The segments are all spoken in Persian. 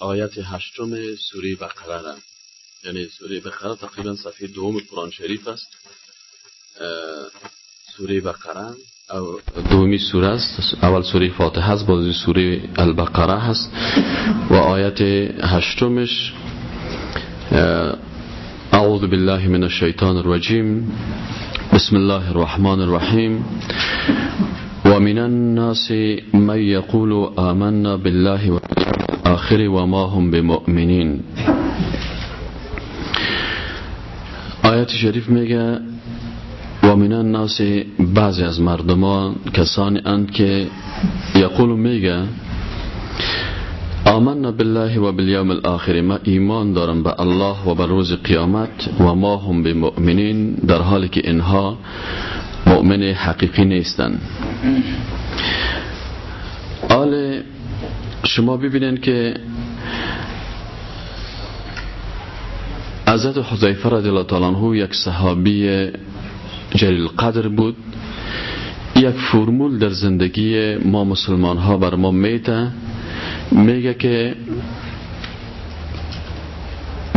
آیت هشتم سوره بقره را. یعنی سوره بقره تقریبا صفحه دوم قرآن شریف است. سوره بقره دومی سوره است. اول سوره فاتحه است بعد سوره البقره هست. و آیت هشتمش اعوذ بالله من الشیطان الرجیم. بسم الله الرحمن الرحیم. ومن الناس من يقول آمنا بالله والآخر وما هم بمؤمنين آیت شریف میگه و من الناس بعضی از مردمان کسانی اند که یقول میگه آمنا بالله و بالیوم الاخر ما ایمان دارم به الله و به روز قیامت و ما هم بمؤمنین در حالی که اینها مؤمن حقیقی نیستند. آل شما ببینین که حضرت حذیفه رضی الله تعالی عنه یک صحابی جلیل قدر بود. یک فرمول در زندگی ما مسلمان ها بر ما میته میگه که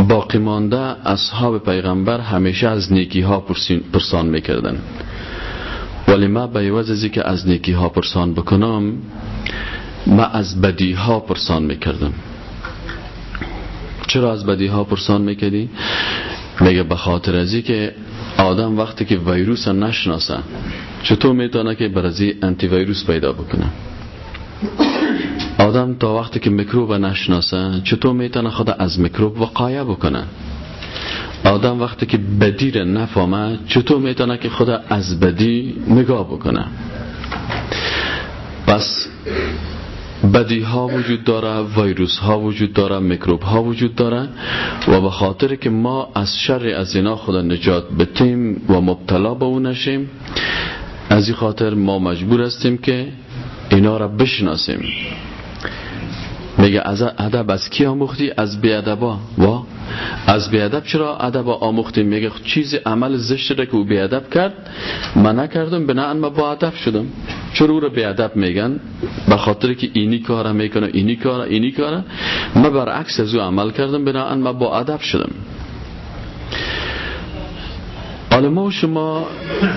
باقی مانده اصحاب پیغمبر همیشه از نیکی ها پرسان می‌کردن. ولی ما به عوض که از نیکی ها پرسان بکنم ما از بدی ها پرسان می‌کردم. چرا از بدی ها پرسان می‌کردی؟ میگه به خاطر ازی که آدم وقتی که ویروس نشناسه چطور می‌تونه که برازی انتی ویروس پیدا بکنه؟ آدم تا وقتی که میکروب نشناسه چطور می‌تونه خود از میکروب وقایه بکنه؟ آدم وقتی که بدی را نفهمه چطور می‌تونه که خود از بدی نگاه بکنه؟ پس بدی ها وجود داره ویروس ها وجود داره میکروب ها وجود داره و به خاطر که ما از شر از اینا خدا نجات بتیم و مبتلا به اون نشیم از این خاطر ما مجبور هستیم که اینا را بشناسیم. میگه از ادب از کی آموختی؟ از بیادبا. و از بیادب چرا ادب آموختی میگه چیز عمل زشت را که او بیادب کرد؟ من نکردم بنا من با ادب شدم. چرا او را بیادب میگن؟ به خاطر که اینی کار می‌کنه اینی کار اینی کار من برعکس از او عمل کردم بنا من با ادب شدم. حالا ما شما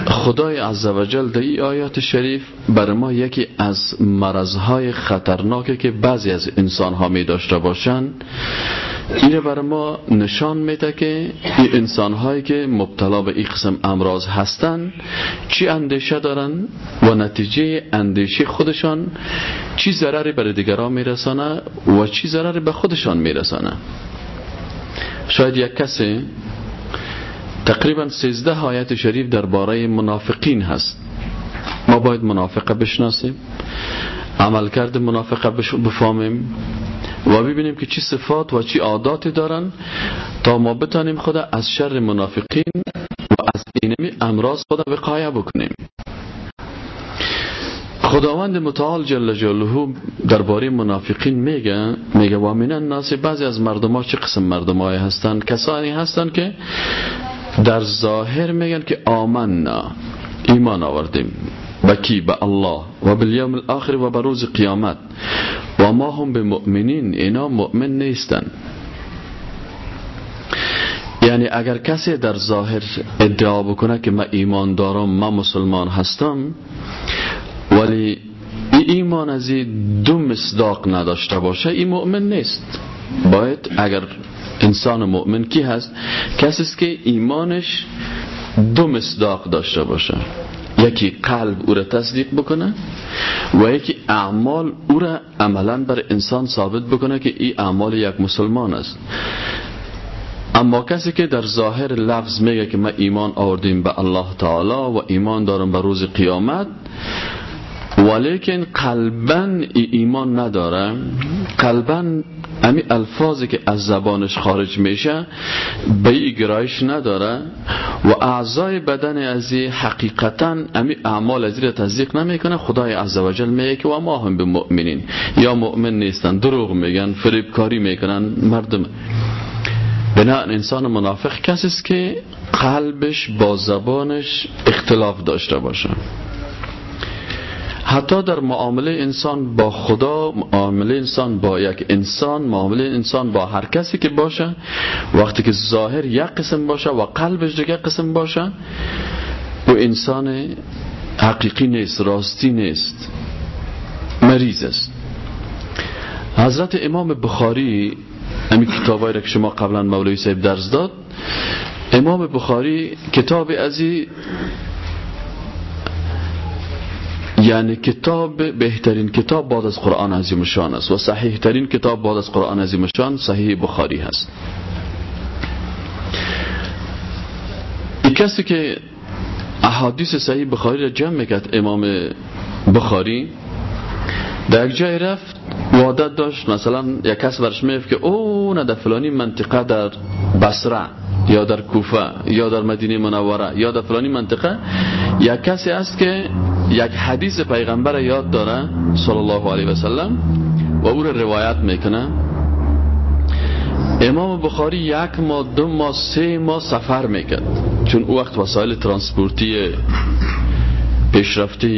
خدای عزوجل در این آیات شریف بر ما یکی از مرضهای خطرناکه که بعضی از انسان ها می داشته باشن این بر ما نشان میده که این انسان هایی که مبتلا به این قسم امراض هستن چی اندیشه دارن و نتیجه اندیشه خودشان چی ضرری برای دیگران میرسانه و چی ضرری به خودشان میرسانه. شاید یک کسی تقریبا سیزده آیت شریف درباره منافقین هست. ما باید منافقه بشناسیم عملکرد منافقه بفهمیم و ببینیم که چی صفات و چی عاداتی دارن تا ما بتانیم خود از شر منافقین و از اینمی امراض خود وقایه بکنیم. خداوند متعال جل جلاله درباره منافقین میگه میگه و من الناس بعضی از مردم ها چه قسم مردم های هستن؟ کسانی هستن که در ظاهر میگن که آمنا ایمان آوردیم به کی به الله و بالیوم الاخر و به روز قیامت. و ما هم به مؤمنین اینا مؤمن نیستن. یعنی اگر کسی در ظاهر ادعا بکنه که من ایمان دارم من مسلمان هستم ولی ای ایمان از دو مصداق نداشته باشه این مؤمن نیست. باید اگر انسان مؤمن کی هست؟ کسی است که ایمانش دو مصداق داشته باشه. یکی قلب او را تصدیق بکنه و یکی اعمال او را عملا بر انسان ثابت بکنه که این اعمال یک مسلمان است. اما کسی که در ظاهر لفظ میگه که ما ایمان آوردیم به الله تعالی و ایمان دارم به روز قیامت ولیکن قلبا ایمان نداره. قلبا امی الفاظی که از زبانش خارج میشه به ای گرایش نداره. و اعضای بدن از حقیقتا امی اعمال از را تصدیق نمی‌کنه. خدای عزوجل میگه که و ما هم به مؤمنین. یا مؤمن نیستن دروغ میگن فریب کاری می‌کنن مردم. بنا انسان منافق کسی است که قلبش با زبانش اختلاف داشته باشه. حتی در معامله انسان با خدا معامله انسان با یک انسان معامله انسان با هر کسی که باشه وقتی که ظاهر یک قسم باشه و قلبش دیگه قسم باشه و انسان حقیقی نیست راستی نیست مریض است. حضرت امام بخاری همین کتابایی را که شما قبلا مولوی صاحب درس داد امام بخاری کتاب ازی یعنی کتاب بهترین کتاب بعد از قرآن عظیم شان است و صحیح ترین کتاب بعد از قرآن عظیم شان صحیح بخاری هست. کسی که احادیث صحیح بخاری را جمع می‌کرد امام بخاری در یک جای رفت وعدت داشت مثلا یک کس برش میفت که او نه در فلانی منطقه در بصره یا در کوفه یا در مدینه منوره یا در فلانی منطقه یک کسی است که یک حدیث پیغمبر یاد داره صلی الله علیه و سلم و او رو روایت می‌کنه. امام بخاری یک ماه دو ماه سه ماه سفر می‌کرد. چون او وقت وسایل ترانسپورتی پیشرفته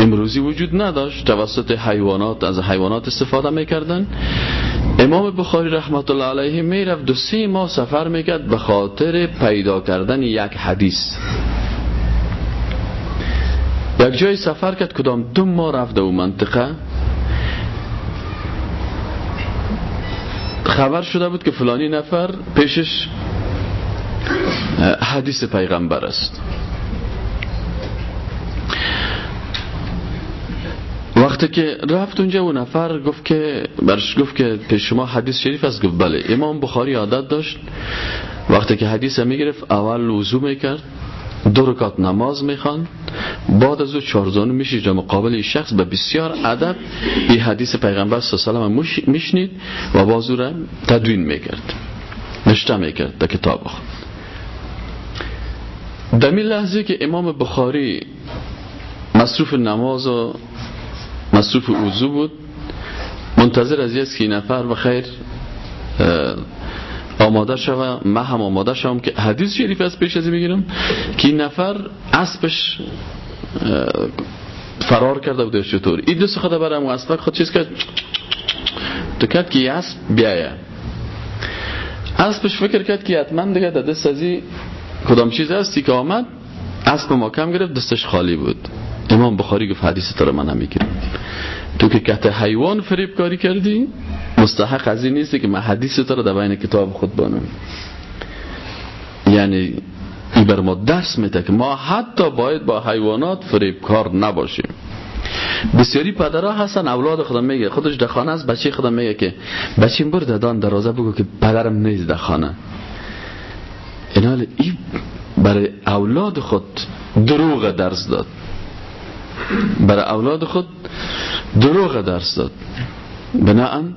امروزی وجود نداشت توسط حیوانات از حیوانات استفاده می‌کردن. امام بخاری رحمت الله علیه می‌رفت دو سه ماه سفر می‌کرد به خاطر پیدا کردن یک حدیث. یک جای سفر کرد کدام دو ماه رفت او منطقه؟ خبر شده بود که فلانی نفر پیشش حدیث پیغمبر است. وقتی که رفت اونجا اون نفر گفت که برش گفت که پیش شما حدیث شریف است. گفت بله امام بخاری عادت داشت. وقتی که حدیث می‌گرفت اول وضو می‌کرد. دو رکات نماز می‌خوان. بعد از او چارزانو میشه در مقابل این شخص به بسیار ادب این حدیث پیغمبر صلی الله علیه و میشنید و باز را تدوین می‌کرد. نشته می‌کرد در کتاب خود در لحظه که امام بخاری مصروف نماز و مصروف اوزو بود منتظر از یک نفر و خیر آماده شوم من هم آماده شوم که حدیث شریف از پیش ازی می‌گیرم که این نفر اسبش فرار کرده بود چطور این دوست خدا برم و اسبک خود چیز کرد؟ تو کرد که اسب بیایه. اسبش فکر کرد که حتما دیگه در دست ازی کدام چیز هستی که آمد اسب ما کم گرفت دستش خالی بود. امام بخاری گفت حدیث تو رو من نمی‌گیرم تو که کت حیوان فریب کاری کردی مستحق از این نیست که من حدیث تو رو در بین کتاب خود بانم یعنی این بر ما درس میده که ما حتی باید با حیوانات فریب کار نباشیم. بسیاری پدرها هستن اولاد خودم میگه خودش در خانه است بچه خودم میگه که بچه بر دادان دروازه بگو که پدرم نیست در خانه. این برای اولاد خود دروغ درس داد. برای اولاد خود دروغ درس داد. بناهن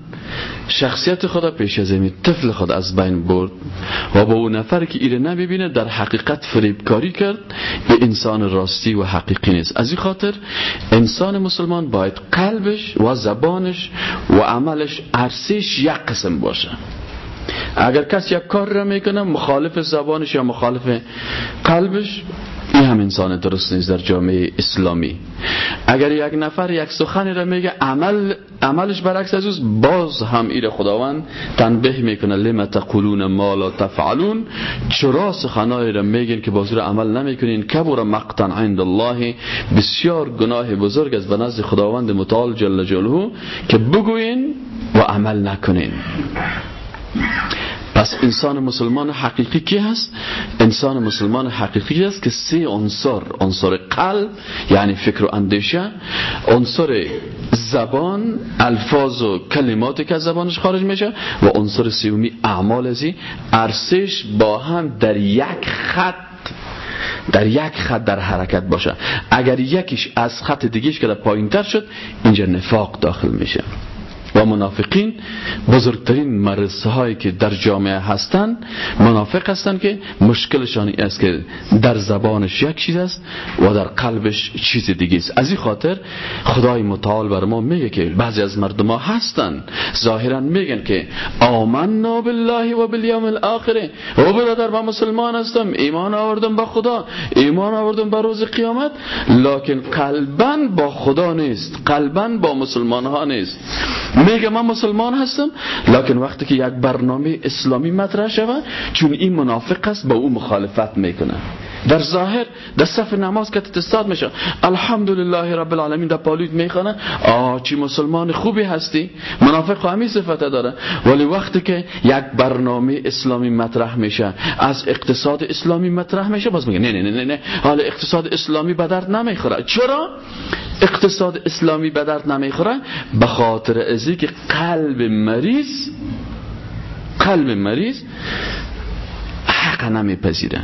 شخصیت خدا پیش از این طفل خود از بین برد و با اون نفر که ایره نبینه در حقیقت فریبکاری کرد. به انسان راستی و حقیقی نیست. از این خاطر انسان مسلمان باید قلبش و زبانش و عملش عرصیش یک قسم باشه. اگر کسی یک کار را می‌کنه مخالف زبانش یا مخالف قلبش این هم انسان درست نیست در جامعه اسلامی. اگر یک نفر یک سخنی را میگه عمل عملش برعکس از باز هم ایره خداوند تنبیه می‌کنه لما تقولون ما لا تفعلون؟ چرا سخنایی را میگین که باز را عمل نمی‌کنین؟ کبر مقتا عند الله. بسیار گناه بزرگ است به نزد خداوند متعال جل جلاله که بگوین و عمل نکنین. پس انسان مسلمان حقیقی کی هست؟ انسان مسلمان حقیقی است که سه عنصر عنصر قلب یعنی فکر و اندیشه عنصر زبان الفاظ و کلماتی که از زبانش خارج میشه و عنصر سیومی اعمال ازی. ارسش با هم در یک خط در یک خط در حرکت باشه. اگر یکیش از خط دیگیش که در پایین تر شد اینجا نفاق داخل میشه. و منافقین بزرگترین مرسه هایی که در جامعه هستند منافق هستند که مشکلشان است که در زبانش یک چیز است و در قلبش چیز دیگه است. از این خاطر خدای متعال بر ما میگه که بعضی از مردم ها هستن. ظاهرا میگن که آمنا بالله و بالیوم الاخره و برادر با مسلمان هستم. ایمان آوردم با خدا. ایمان آوردم با روز قیامت. لکن قلبا با خدا نیست. قلبا با مسلمان ها نیست. میگه من مسلمان هستم لکن وقتی که یک برنامه اسلامی مطرح شود چون این منافق است با او مخالفت می‌کنه. در ظاهر در صف نماز که تستاد میشه. الحمدلله رب العالمین در پالید می‌خونه آه چی مسلمان خوبی هستی؟ منافق همین صفت داره. ولی وقتی که یک برنامه اسلامی مطرح میشه از اقتصاد اسلامی مطرح میشه باز میگه نه نه نه نه. حالا اقتصاد اسلامی به درد نمی‌خوره. چرا؟ اقتصاد اسلامی به درد نمی‌خوره؟ به خاطر ازی که قلب مریض قلب مریض حق نمیپذیره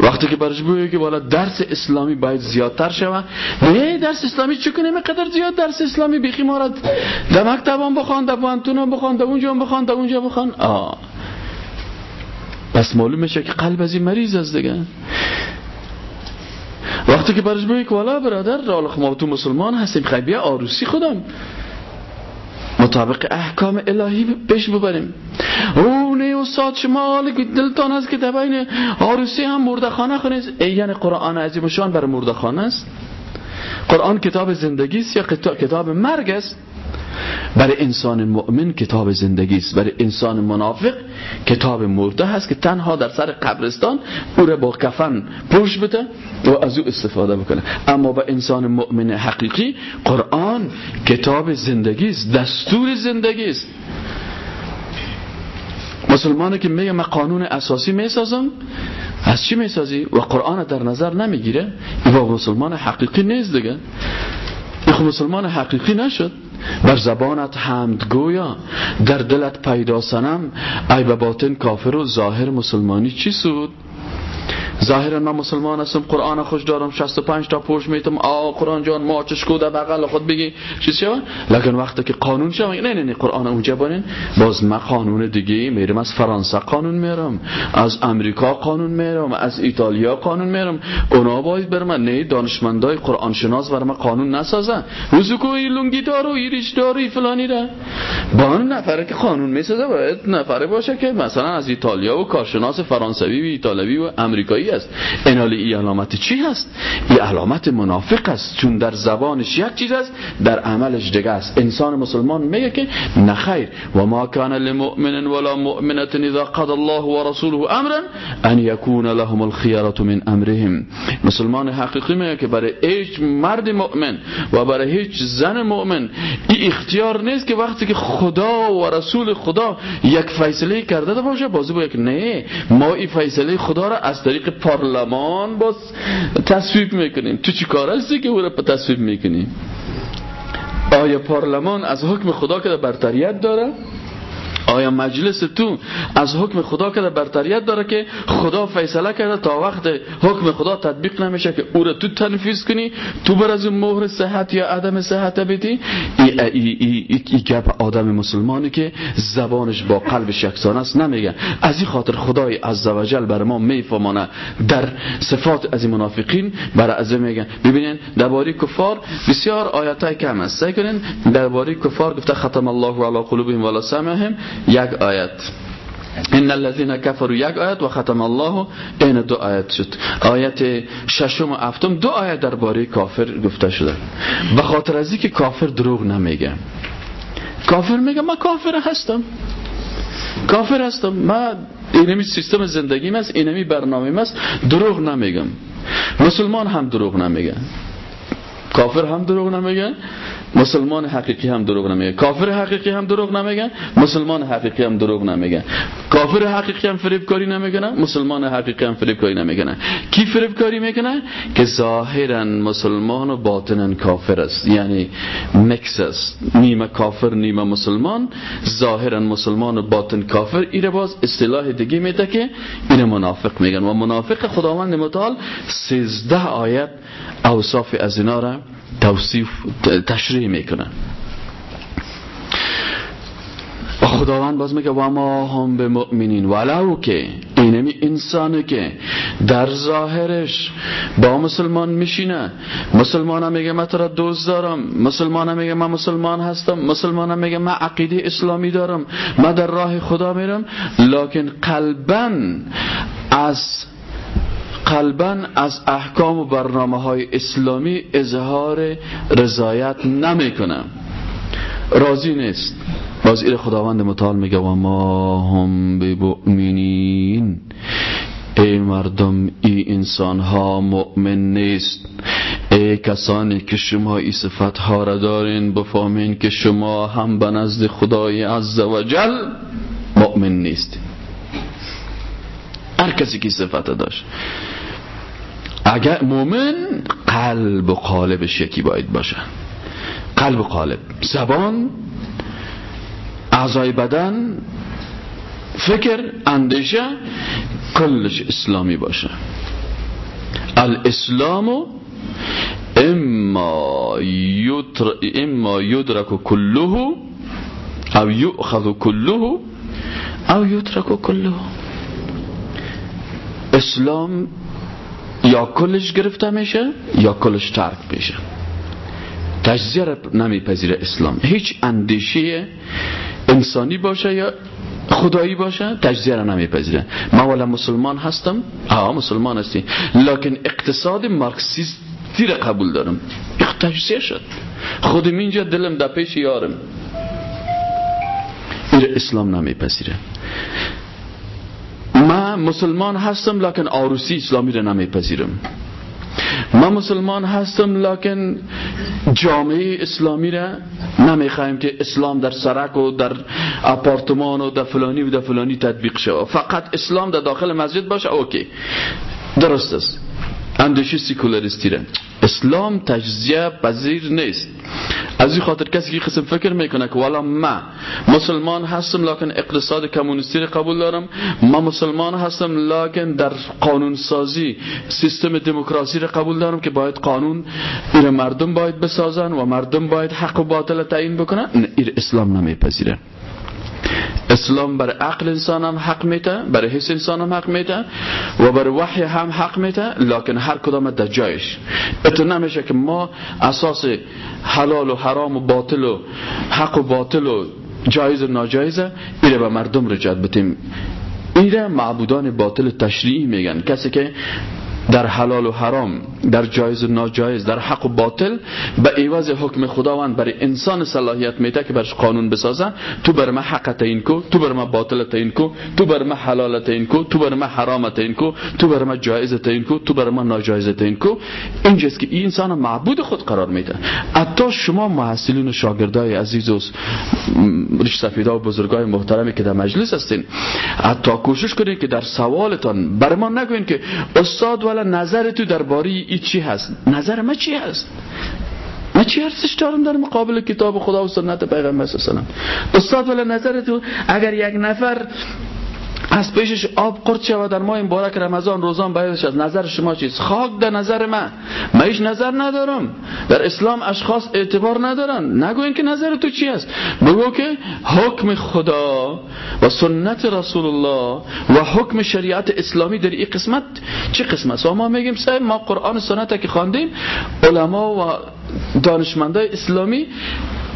وقتی که برش بگه که بالا درس اسلامی باید زیادتر شود نه درس اسلامی چه کنیم؟ قدر زیاد درس اسلامی بیخی ما را در مکتب هم بخوان در بانتون بخوان در اونجا بخوان در اونجا بخوان. آه. پس معلوم میشه که قلب از این مریض است دیگه. وقتی که برش بگه که والا برادر رالخ ما مسلمان هستیم خیلی آروسی خودم. مطابق احکام الهی پیش ببریم. او نه استاد شما دلتان است که در بین آروسی هم مردخانه خونید یعنی قرآن عظیم شان بر مردخانه است. قرآن کتاب زندگی است یا کتاب مرگ است؟ برای انسان مؤمن کتاب زندگی است. برای انسان منافق کتاب مرده هست که تنها در سر قبرستان او را با کفن پوش بده و از او استفاده بکنه. اما به انسان مؤمن حقیقی قرآن کتاب زندگی است. دستور زندگی است. مسلمانی که میگه من قانون اساسی می‌سازم از چی می‌سازی؟ و قرآن در نظر نمی‌گیره این با مسلمان حقیقی نیست دیگه. این مسلمان حقیقی نشد. بر زبانت حمد گویا. در دلت پیدا سنم ای به باطن کافر و ظاهر مسلمانی چی سود؟ ظاهرا من مسلمان هستم قرآن خوش دارم 65 تا پوش میتم. آ قرآن جان ما چشکو در بغل خود بگی. چیز شو؟ لکن وقتی که قانون شو نه نه نه قرآن اونجا بانین باز ما قانون دیگه میرم از فرانسه قانون میرم از امریکا قانون میرم از ایتالیا قانون میرم. اونا باید بر من نه دانشمندای قرآن شناس بر من قانون نسازن. وزکوی لونگی دارو ایریش دارو فلانی را. با اون نفره که قانون می‌سازه باید نفره باشه که مثلا از ایتالیا و کارشناس فرانسوی و ایتالوی و امریکایی است. انال ای علامت چی هست؟ این علامت منافق است. چون در زبانش یک چیز است در عملش دیگه است. انسان مسلمان میگه که نخیر و ما کان لمؤمن ولا مؤمنه اذا قضى الله ورسوله امرا ان يكون لهم الخيره من امرهم. مسلمان حقیقی میگه که برای هیچ مرد مؤمن و برای هیچ زن مؤمن این اختیار نیست که وقتی که خدا و رسول خدا یک فیصله کرده باشه بازی باید نه. ما این فیصله خدا را از طریق پارلمان باز تصویب می‌کنیم. تو چی کار هستی که او را تصویب می‌کنیم آیا پارلمان از حکم خدا که برتریت داره؟ آیا مجلس تو از حکم خدا که برتریت داره که خدا فیصله کرده تا وقت حکم خدا تطبیق نمیشه که او را تو تنفیذ کنی؟ تو بر از مهر صحت یا عدم صحت بدی ای, ای, ای, ای, گپ آدم مسلمانی که زبانش با قلبش یکسان است نمیگه. از این خاطر خدای عزوجل بر ما میفهمانه. در صفات از منافقین برای از میگن. ببینین درباره کفار بسیار آیات کم است. سعی کنین درباره کفار گفته ختم الله علی قلوبهم ولا سمعهم. یک آیت. ان الذين كفروا یک آیت و ختم الله این دو آیت شد. آیت ششم و هفتم دو آیت درباره کافر گفته شده. به خاطر از که کافر دروغ نمیگه. کافر میگه من کافر هستم. کافر هستم. من اینمی سیستم زندگی است اینمی برنامه است. دروغ نمیگم. مسلمان هم دروغ نمیگه. کافر هم دروغ نمیگه. مسلمان حقیقی هم دروغ نمیگه. کافر حقیقی هم دروغ نمیگه. مسلمان حقیقی هم دروغ نمیگه. کافر حقیقی هم فریب کاری نمی‌کنه. مسلمان حقیقی هم فریب کاری نمی‌کنه. کی فریب کاری می‌کنه؟ که ظاهرا مسلمان و باطنا کافر است. یعنی مکس است. نیمه کافر نیمه مسلمان. ظاهرا مسلمان و باطن کافر. ایره باز اصطلاح دیگه میده که این منافق میگن. و منافق خداوند متعال 13 آیت اوصاف از اینا را توصیف تشریح می‌کنن. خداوند باز میگه و ما هم به مؤمنین ولو که اینمی انسانی که در ظاهرش با مسلمان میشینه. مسلمان هم میگه من تو دوست دارم. مسلمان هم میگه من مسلمان هستم. مسلمان هم میگه من عقیده اسلامی دارم. من در راه خدا میرم. لکن قلبا از قلبا از احکام و برنامه های اسلامی اظهار رضایت نمی‌کنه راضی نیست. باز ایر خداوند متعال میگه و ما هم بمؤمنین. ای مردم ای انسان ها مؤمن نیست. ای کسانی که شما ای صفت ها را دارین بفهمین که شما هم به نزد خدای عز و جل مؤمن نیست هر کسی که صفت داشت. اگر مؤمن قلب و قالبش یکی باید باشه. قلب و قالب. زبان اعضای بدن فکر اندیشه کلش اسلامی باشه. الاسلام اما یدر اما یدرک کله او یؤخذ کله او یترک کله اسلام یا کلش گرفته میشه یا کلش ترک میشه. تجزیه نمیپذیره اسلام. هیچ اندیشه انسانی باشه یا خدایی باشه تجزیه را نمیپذیره. ما ولا مسلمان هستم. ها مسلمان هستی. لکن اقتصاد مارکسیستی را قبول دارم. تجزیه شد. خودم اینجا دلم در پیش یارم. این اسلام نمیپذیره. مسلمان هستم لکن آروسی اسلامی را نمیپذیرم. ما مسلمان هستم لکن جامعه اسلامی را نمی‌خوایم که اسلام در سرک و در اپارتمان و در فلانی و در فلانی تطبیق شود فقط اسلام در داخل مسجد باشه اوکی. درست است. اندیشه سیکولاریستی را. اسلام تجزیه پذیر نیست. از این خاطر کسی که قسم فکر می‌کنه که والا ما مسلمان هستم لکن اقتصاد کمونیستی قبول دارم. ما مسلمان هستم لکن در قانون سازی سیستم دموکراسی را قبول دارم که باید قانون ایر مردم باید بسازن و مردم باید حق و باطل تعیین بکنن. ایر اسلام نمیپذیره. اسلام بر عقل انسان هم حق میته بر حس انسان هم حق میته و بر وحی هم حق میته لکن هر کدام در جایش اتو نمیشه که ما اساس حلال و حرام و باطل و حق و باطل و جایز و ناجایزه ایره به مردم رجعت بتیم. ایره معبودان باطل تشریعی میگن. کسی که در حلال و حرام در جایز و ناجایز در حق و باطل به ایواز حکم خداوند برای انسان صلاحیت میده که برش قانون بسازه تو بر ما حق تعیین کو تو بر ما باطل تعیین کو تو بر ما حلال تعیین کو تو بر ما حرام تعیین کو تو بر ما جایز تعیین کو تو بر ما ناجایز تعیین کو. اینجاست که این انسان معبود خود قرار میده. حتی شما محصلین و شاگردای عزیز و ریش سفیدا و بزرگای محترمی که در مجلس هستین حتی کوشش کنید که در سوالتان بر ما نگوین که استاد ولی نظر تو درباره ای چی هست؟ نظر ما چی هست؟ من چی ارزش دارم در مقابل کتاب خدا و سنت پیغمبر صلی الله علیه و استاد ولی نظر تو اگر یک نفر از پیشش آب قرد شود در ماه مبارک رمضان روزان بایدش از نظر شما چیست؟ خاک در نظر من. من هیچ نظر ندارم. در اسلام اشخاص اعتبار ندارن. نگوین که نظر تو چی است. بگو که حکم خدا و سنت رسول الله و حکم شریعت اسلامی در این قسمت چه قسمت؟ ما میگیم سعی ما قرآن سنت که خواندیم علما و دانشمندای اسلامی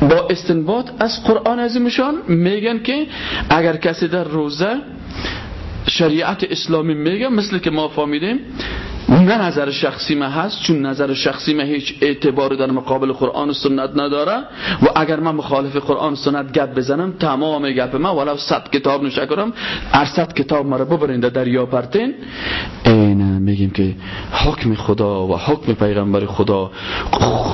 با استنباط از قرآن عظیمشان میگن که اگر کسی در روزه شریعت اسلامی میگه مثل که ما فهمیدیم. نه نظر شخصی من هست چون نظر شخصی من هیچ اعتبار در مقابل قرآن و سنت نداره. و اگر من مخالف قرآن و سنت گپ بزنم تمام گپ من ولو صد کتاب نشه کنم هر صد کتاب مرا ببرین در یا پرتین. اینه میگیم که حکم خدا و حکم پیغمبر خدا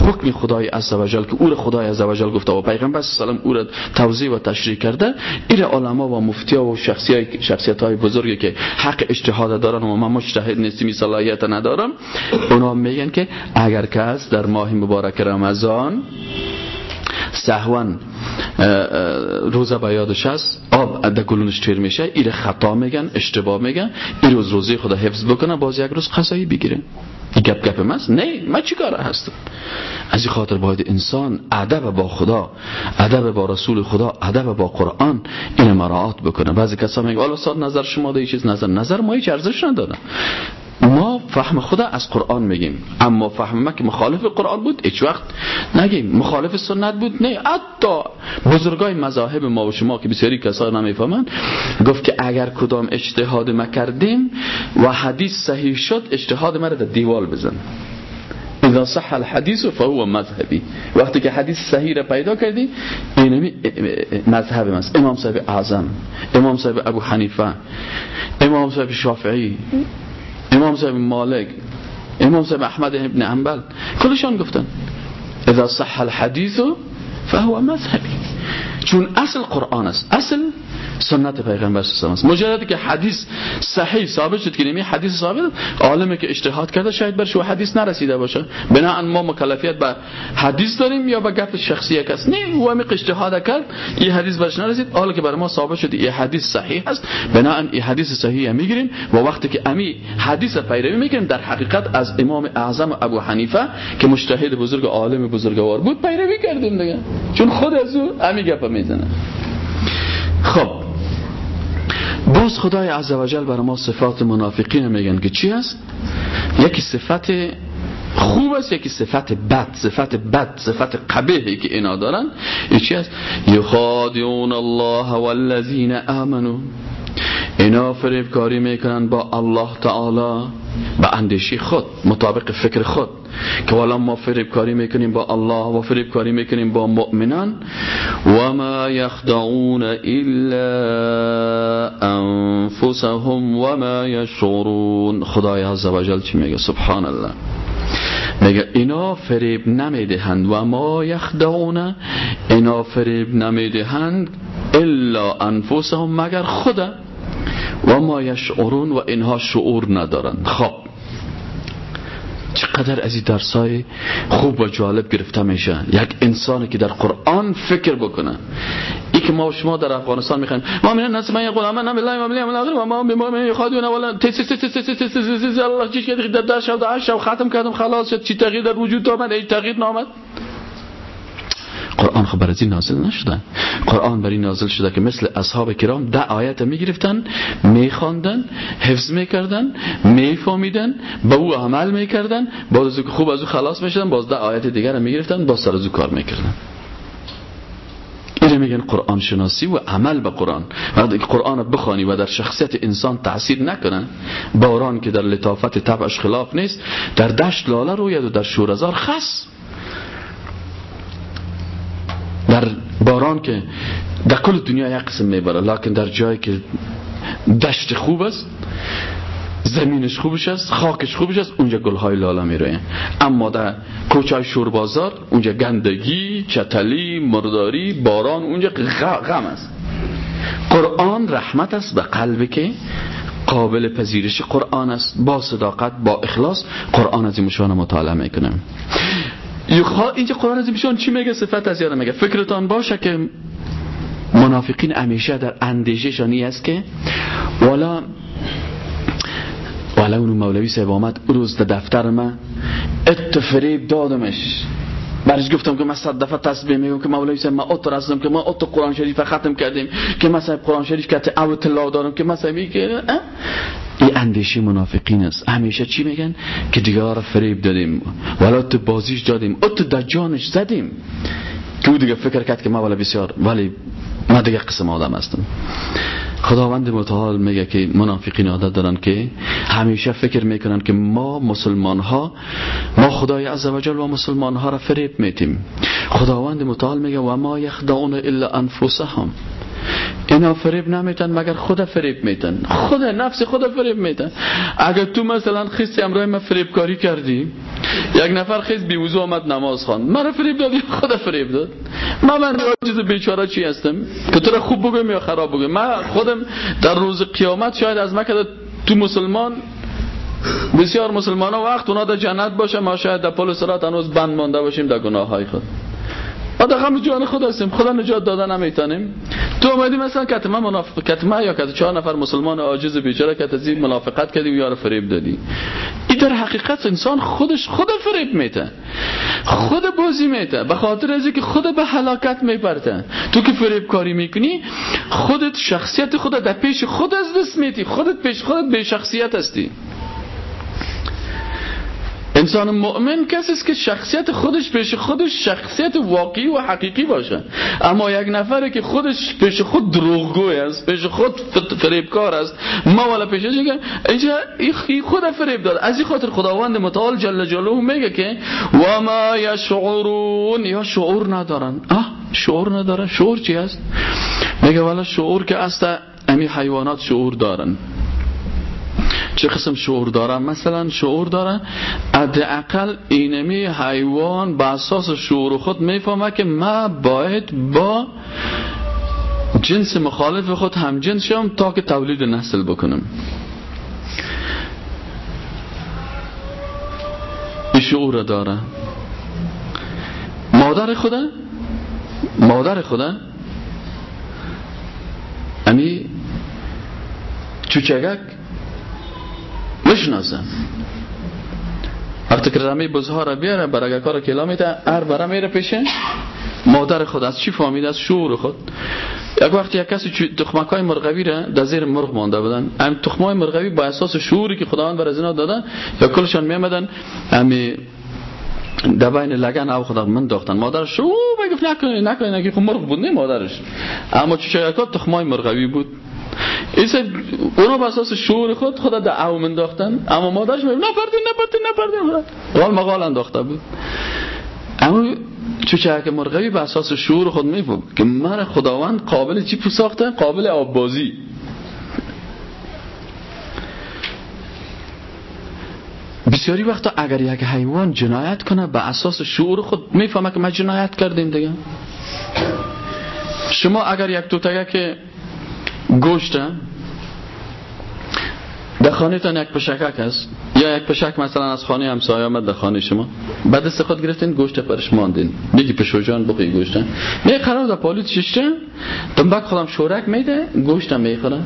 حکم خدای عزوجل که او خدای عزوجل گفته و پیغمبر سلام او را توضیح و تشریح کرده این علما و مفتیا و شخصیت های بزرگی که حق اجتهاد دارن و ما مجتهد نیستیم صلاحیت ندارم. اونا میگن که اگر کس در ماه مبارک رمضان سهوان روزه به یادش هست آب در گلونش تیر میشه ایره خطا میگن اشتباه میگن این روز روزه خدا حفظ بکنه باز یک روز قضایی بگیره. گپ گپ ماست نه من چی کاره هستم؟ از این خاطر باید انسان ادب با خدا ادب با رسول خدا ادب با قرآن این مراعات بکنه. بعضی کسا میگه والا نظر شما ده چیز نظر نظر ما هیچ ارزش نداره. ما فهم خدا از قرآن میگیم. اما فهم ما که مخالف قرآن بود هیچ وقت نگیم. مخالف سنت بود؟ نه. حتی بزرگای مذاهب ما و شما که بسیاری کسا نمی‌فهمن گفت که اگر کدام اجتهاد ما کردیم و حدیث صحیح شد اجتهاد ما رو در دیوال بزن. اذا صح الحدیث فهو مذهبی. وقتی که حدیث صحیح را پیدا کردی اینمی مذهب ماست. امام صاحب اعظم امام صاحب ابو حنیفه امام صاحب شافعی. امام صاحب مالک امام صاحب احمد ابن انبل کلشان گفتن اذا صح الحدیث فهو مذهبی. چون اصل قرآن است. اصل سنت پیغمبر صلی است. مجرد که حدیث صحیح ثابت شد که نمی حدیث ثابت عالمی که اجتهاد کرده شاید برش و حدیث نرسیده باشه. بنا ما مکلفیت به حدیث داریم یا به گفت شخصی کس نه و می اجتهاد کرد این حدیث برش نرسید. حالا که برای ما ثابت شد این حدیث صحیح است بنا این حدیث صحیح می‌گیریم و وقتی که امی حدیث پیروی می‌کنیم در حقیقت از امام اعظم ابو حنیفه که مجتهد بزرگ عالم بزرگوار بود پیروی کردیم دیگه. چون خود از او امی گپ می‌زنه. خب. باز خدای عزوجل برای ما صفات منافقین میگن که چی است یکی صفت خوب است یکی صفت بد. صفت بد صفت قبیحی که اینا دارن این چی است یخادعون الله والذین آمنون اینا فریب کاری می‌کنن با الله تعالی به اندیشی خود مطابق فکر خود. که والا ما فریب کاری می‌کنیم با الله و فریب کاری می‌کنیم با مؤمنان. و ما یخدعون الا انفسهم و ما یشعرون خدای عزوجل چی میگه؟ سبحان الله میگه اینا فریب نمی‌دهند. و ما یخدعون اینا فریب نمی‌دهند الا انفسهم مگر خدا. و ما یشعرون و اینها شعور ندارند خب چقدر از این درسای خوب و جالب گرفته میشه یک انسانی که در قرآن فکر بکنه ای که ما و شما در افغانستان می‌خوایم ما من ناس من یقول امنا بالله باليوم الاخر و ما بما من يخادون ولا تس تس تس تس تس الله چیش که در درس و عشا و ختم کردم خلاص شد چی تغییر در وجود آمد ای تغییر نامد قرآن خب برای نازل نشده. قرآن برای نازل شده که مثل اصحاب کرام ده آیت می‌گرفتن میخواندن حفظ می‌کردن میفهمیدن با او عمل می‌کردن باز از که خوب از او خلاص می‌شدن باز ده آیت دیگر رو می‌گرفتن باز سر از او کار می‌کردن. اینه میگن قرآن شناسی و عمل به قرآن. وقتی که قرآن بخوانی و در شخصیت انسان تاثیر نکنه باران که در لطافت طبعش خلاف نیست در دشت لاله روید و در شورزار خس. در باران که در کل دنیا یک قسم می‌بره لکن در جایی که دشت خوب است زمینش خوبش است خاکش خوبش است اونجا گلهای لاله می‌روه اما در کوچه شور بازار اونجا گندگی چتلی مرداری باران اونجا غم است. قرآن رحمت است به قلبی که قابل پذیرش قرآن است با صداقت با اخلاص قرآن از این مطالعه می‌کنم اینجا قرآن عظیم چی میگه؟ صفت از یادم میگه. فکرتان باشه که منافقین همیشه در اندیششانی است که والا والا اونو مولوی صاحب آمد روز در دفتر من اتفریب دادمش. برش گفتم که من صد دفعه تسبیح میگم که مولوی صاحب من اتر هستم که ما اتر قرآن شریف ختم کردیم که من صاحب قرآن شریف که او تلاو دارم که من صاحب این اندیشه منافقین است. همیشه چی میگن؟ که دیگه فریب دادیم. ولی تو بازیش دادیم. اتو در جانش زدیم. که او دیگه فکر کرد که ما ولی بسیار ولی ما دیگه قسم آدم هستم. خداوند متعال میگه که منافقین عادت دارن که همیشه فکر می‌کنن که ما مسلمان ها ما خدای عزوجل و مسلمان ها را فریب میتیم خداوند متعال میگه و ما یخدعون الا انفسهم. اینا فریب نمیتن مگر خود فریب میتن. خود نفس خود فریب میتن. اگر تو مثلا خیست امرای ما فریب کاری کردی یک نفر خیست بیوزو آمد نماز خوان مرا فریب دادی خود فریب داد. من من چیز بیچاره چی هستم؟ که تو را خوب بگم یا خراب بگم من خودم در روز قیامت شاید از مکه تو مسلمان بسیار مسلمان ها وقت اونا در جنت باشه ما شاید در پل سرات هنوز بند مانده باشیم در گناه های خود. غم جان خود هستیم. خدا نجات دادن نمی‌تونیم تو اومدی مثلا کتمه منافق کتمه یا کت چهار نفر مسلمان عاجز بیچاره کت از این منافقت کردی و یار فریب دادی. این در حقیقت انسان خودش خود فریب میته خود بازی میته به خاطر از که خود به هلاکت میبرته تو که فریب کاری می‌کنی خودت شخصیت خودت در پیش خود از دست میتی خودت پیش خودت به شخصیت هستی. انسان مؤمن کسی است که شخصیت خودش پیش خودش شخصیت واقعی و حقیقی باشه. اما یک نفره که خودش پیش خود دروغگوی است پیش خود فریبکار است ما والا پیش اینجا خود فریب داد. از این خاطر خداوند متعال جل جلاله میگه که و ما یشعرون یا شعور ندارن. آه شعور ندارن. شعور چی است؟ میگه والا شعور که است امی حیوانات شعور دارن. چه قسم شعور دارن مثلا شعور دارن حداقل اینمی حیوان به اساس شعور خود می‌فهمه که ما باید با جنس مخالف خود هم جنس شم تا که تولید نسل بکنم. این شعور داره. مادر خدا مادر خدا امی چوچگک؟ بشناسم. وقتی که رمی بزها را بیاره برای کار کلا میده هر برا میره پیشه. مادر خود از چی فهمید؟ از شعور خود. یک وقتی یک کسی تخمک های مرغوی را در زیر مرغ مانده بودن. هم تخمه های مرغوی با اساس شعوری که خداوند بر از اینا دادن یا کلشان میامدن همی در بین لگن او خدا من داختن. مادرش او بگفت نکنه نکنه نگی خب مرغ بود نه مادرش. اما چه تخمای مرغوی بود. اونا به اساس شعور خود خدا در او انداختن. اما مادرش میگه نپردین نپردین نپردین غال مقال انداخته بود. اما چوچک مرغوی به اساس شعور خود میفهم که من خداوند قابل چی پوساخته؟ قابل آب بازی بسیاری وقتا اگر یک حیوان جنایت کنه به اساس شعور خود می‌فهمه که ما جنایت کردیم دیگه. شما اگر یک توتگه گوشت در خانه تان یک پشکک هست؟ یا یک پشک مثلا از خانه همسایه آمد در خانه شما؟ بعد دست خود گرفتین گوشت پرش ماندین. میگی پشو جان بقی گوشت می خراب در پالیت ششته تنبک خودم شورک میده گوشت هم می‌خورن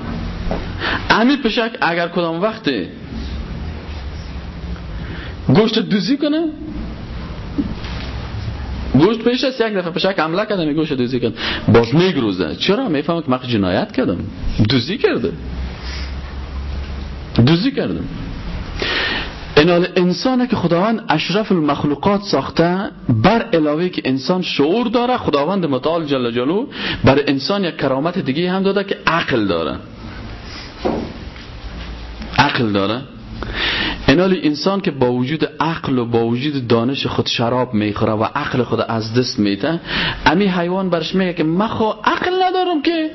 امی پشک اگر کدام وقت گوشت دوزی کنه گوشت پیش است یک دفعه پشک حمله کردن گوشت دوزی کرد. باز میگروزه. چرا؟ می‌فهمه که من جنایت کردم. دوزی کرده. دوزی کردم اینال انسانه که خداوند اشرف المخلوقات ساخته بر علاوه که انسان شعور داره خداوند متعال جل جلو بر انسان یک کرامت دیگه هم داده که عقل داره. عقل داره. اینال انسان که با وجود عقل و با وجود دانش خود شراب می‌خوره و عقل خود از دست میته امی حیوان برش میگه که من خو عقل ندارم که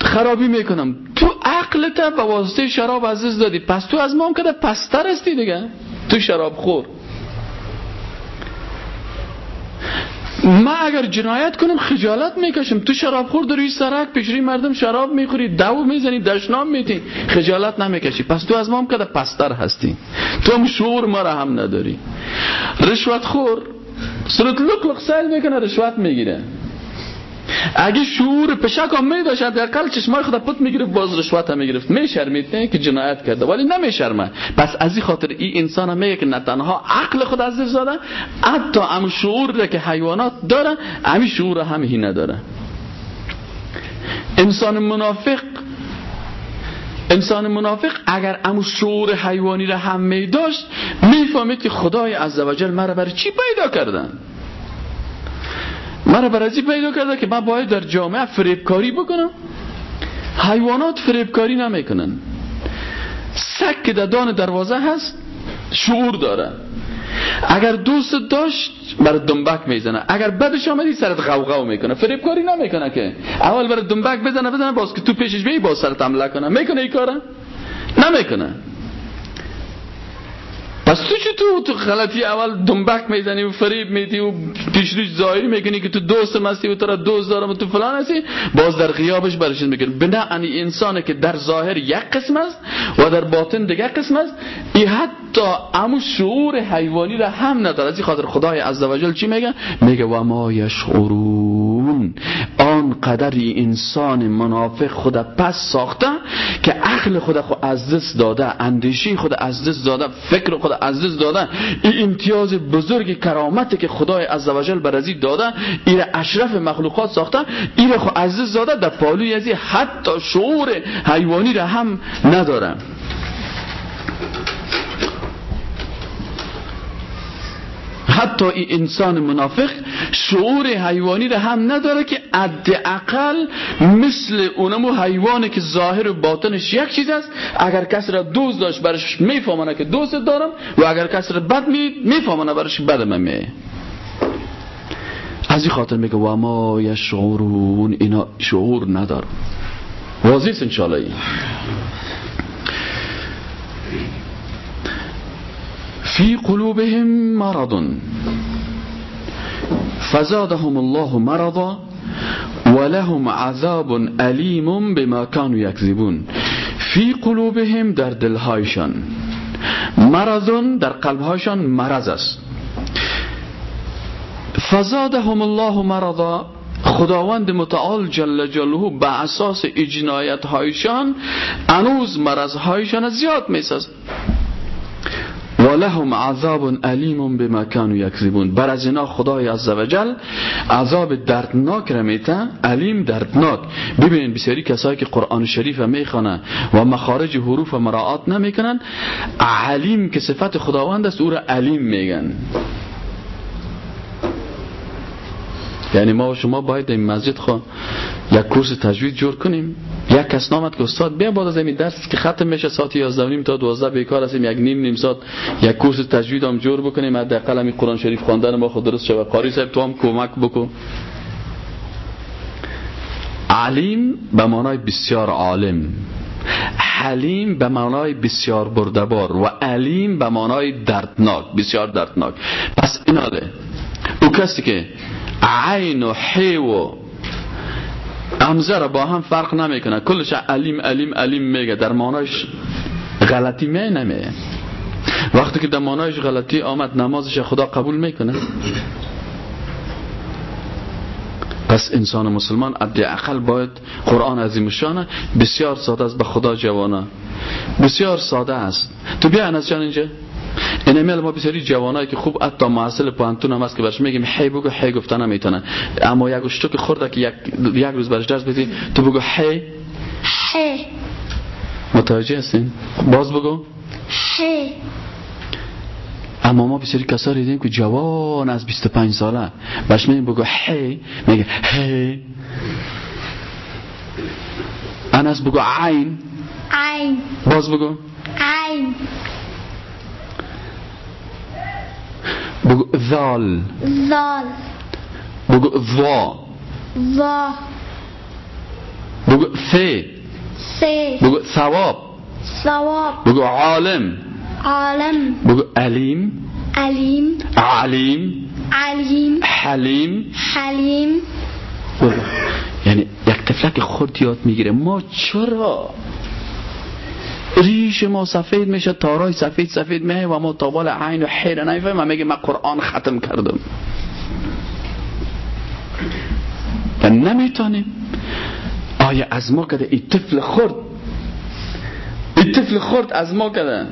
خرابی می‌کنم. تو عقلت به واسطه شراب از دست دادی. پس تو از ما هم کده پستر هستی دیگه. تو شراب خور. ما اگر جنایت کنم خجالت می‌کشم تو شراب خور روی سرک پیشری مردم شراب می‌خوری دو می‌زنی دشنام میتی خجالت نمی‌کشی. پس تو از ما هم کده پستر هستی. تو هم شعور ما را هم نداری. رشوت خور. سرت لک لک سیل می‌کنه رشوت می‌گیره. اگه شعور پشک هم می داشت اقل چشمای خدا پت می‌گرفت باز رشوت هم می‌گرفت. نه که جنایت کرده ولی نمیشرمه. پس از این خاطر این انسان هم میگه که نه تنها عقل خود از داده حتی هم شعور که حیوانات داره همین شعور هم هی نداره انسان منافق انسان منافق اگر امو شعور حیوانی را هم می داشت می‌فهمید که خدای عزوجل مرا برای چی پیدا کردن؟ مرا برازی پیدا کرده که من باید در جامعه فریبکاری بکنم؟ حیوانات فریبکاری نمی‌کنن. سک که در دان دروازه هست شعور داره. اگر دوست داشت برای دنبک می‌زنه. اگر بدش آمدی سرت غوغو می‌کنه. فریبکاری نمی‌کنه که. اول برای دنبک بزنه بزنه باز که تو پیشش بی باز سرت حمله کنه. می‌کنه ای کاره نمی‌کنه. پس تو چی تو تو غلطی اول دنبک می‌زنی و فریب میدی و پیشروش ظاهری می‌کنی که تو دوست مستی و تو را دوست دارم و تو فلان هستی؟ باز در غیابش برشن می‌کنی. بنا انی انسانه که در ظاهر یک قسم است و در باطن دیگر قسم است. ای حتی امو شعور حیوانی را هم نداره. از خاطر خدای عزوجل چی میگه؟ میگه و ما یشعرون. آن قدری انسان منافق خود پس ساخته که عقل خود خود از دست داده اندیشی خود از دست داده فکر خود دست داده این امتیاز بزرگ کرامتی که خدای عزوجل بر ازی داده این اشرف مخلوقات ساخته این از دست داده در پالوی ازی حتی شعور حیوانی را هم نداره. حتی این انسان منافق شعور حیوانی را هم نداره که اقل مثل اونمو حیوانی که ظاهر و باطنش یک چیز است. اگر کسی را دوست داشت برش میفهمانه که دوست دارم و اگر کسی را بد میفهمانه برش بد می از این خاطر میگه و ما یشعرون اینا شعور ندارم. واضح است انشاءالله. في قلوبهم مرض. فزادهم الله مرضا ولهم عذاب علیم بما كانوا يكذبون. في قلوبهم در دلهایشان مرض در قلبهایشان مرض است. فزادهم الله مرضا. خداوند متعال جل جلاله به اساس اجنایت هایشان انوز مرض هایشان زیاد می‌سازد. ولهم عذاب علیم بما كانوا یکذبون بر از اینا خدای عزوجل عذاب دردناک را میته علیم دردناک. ببینید بسیاری کسایی که قرآن شریف می‌خوانن و مخارج حروف مراعات نمی‌کنن علیم که صفت خداوند است او را علیم میگن. یعنی ما و شما باید این مسجد خوا یک کورس تجوید جور کنیم. یک کس نامد که استاد بیا بعد از این درس که ختم میشه ساعت 11 نیم تا 12 بیکار هستیم. یک نیم نیم ساعت یک کورس تجوید هم جور بکنیم. حداقل همین قرآن شریف خواندن ما خود درست شود. قاری صاحب تو هم کمک بکن. علیم به معنای بسیار عالم. حلیم به معنای بسیار بردبار و علیم به معنای دردناک بسیار دردناک. پس ایناله او کسی که عین و حی و امزه را با هم فرق نمی‌کنه. کلش علیم علیم علیم میگه. در معنایش غلطی می نمیه وقتی که در معنایش غلطی آمد نمازش خدا قبول می‌کنه. پس انسان مسلمان عدی اقل باید قرآن عظیم شانه بسیار ساده است به خدا جوانه. بسیار ساده است. تو بیا از اینجا. این امیل ما بسیاری جوانایی که خوب حتی محصل پانتون هم هست که برش میگیم حی بگو حی گفتن نمی‌تونن اما یک که خورده که یک, یک روز برش درس بدی تو بگو حی حی متوجه هستین؟ باز بگو. حی اما ما بسیاری کسا دیدیم که جوان از 25 ساله. برش میگیم بگو حی میگه حی انس بگو عین. عین. باز بگو. عین. بگو ذال. ذال. بگو وا. وا. بگو ثی سی بگو ثواب. ثواب. بگو عالم. عالم. بگو علیم. علیم. علیم. علیم. حلیم. حلیم. یعنی یک تفلک خورد یاد می‌گیره. ما چرا؟ ریش ما سفید میشه تارای سفید سفید میه و ما طوال عین و حیر نمی‌فهمیم و میگه من قرآن ختم کردم. و نمی‌تونیم. آیا از ما کده ای طفل خورد ای طفل خورد از ما کده.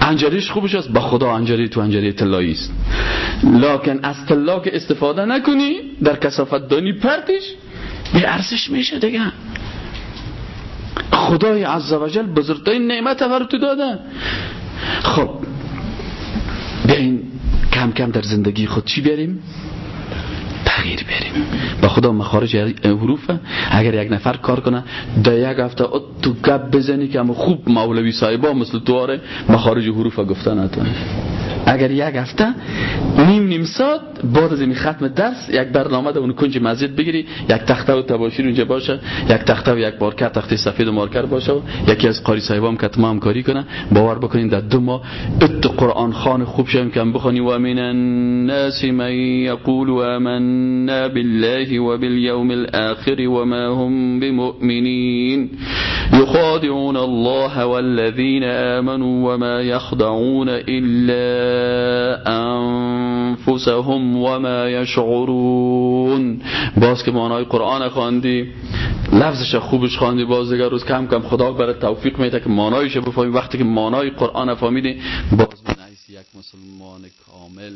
انجریش خوبش است با خدا انجری تو انجری طلایی است. لکن از طلا که استفاده نکنی در کسافت دانی پرتش به ارزش میشه دیگه. خدای عزوجل بزرگترین نعمت بر تو داده. خب بیاین کم کم در زندگی خود چی بیاریم؟ تغییر بریم با خدا مخارج حروف اگر یک نفر کار کنه در یک هفته تو گپ بزنی که اما خوب مولوی صاحبا مثل تو آره مخارج حروف گفتن نتونه اگر یک هفته نیم نیم ساعت بعد از این ختم درس یک برنامه در اون کنج مسجد بگیری یک تخته و تباشیر اونجا باشه یک تخته و یک مارکر تخته سفید و مارکر باشه و یکی از قاری صاحبام که تمام کاری کنه باور بکنین در دو ماه ات قرآن خان خوب شویم که بخونی. و من الناس من یقول آمنا بالله و بالیوم الاخر و ما هم بمؤمنین. يخادعون الله والذين آمنوا وما يخدعون إلا انفسهم وما يشعرون. باز که معنای قرآن خواندی لفظش خوبش خواندی باز دیگر روز کم کم خدا برای توفیق میده که معنایش بفهمی. وقتی که معنای قرآن فهمیدی باز یک مسلمان کامل.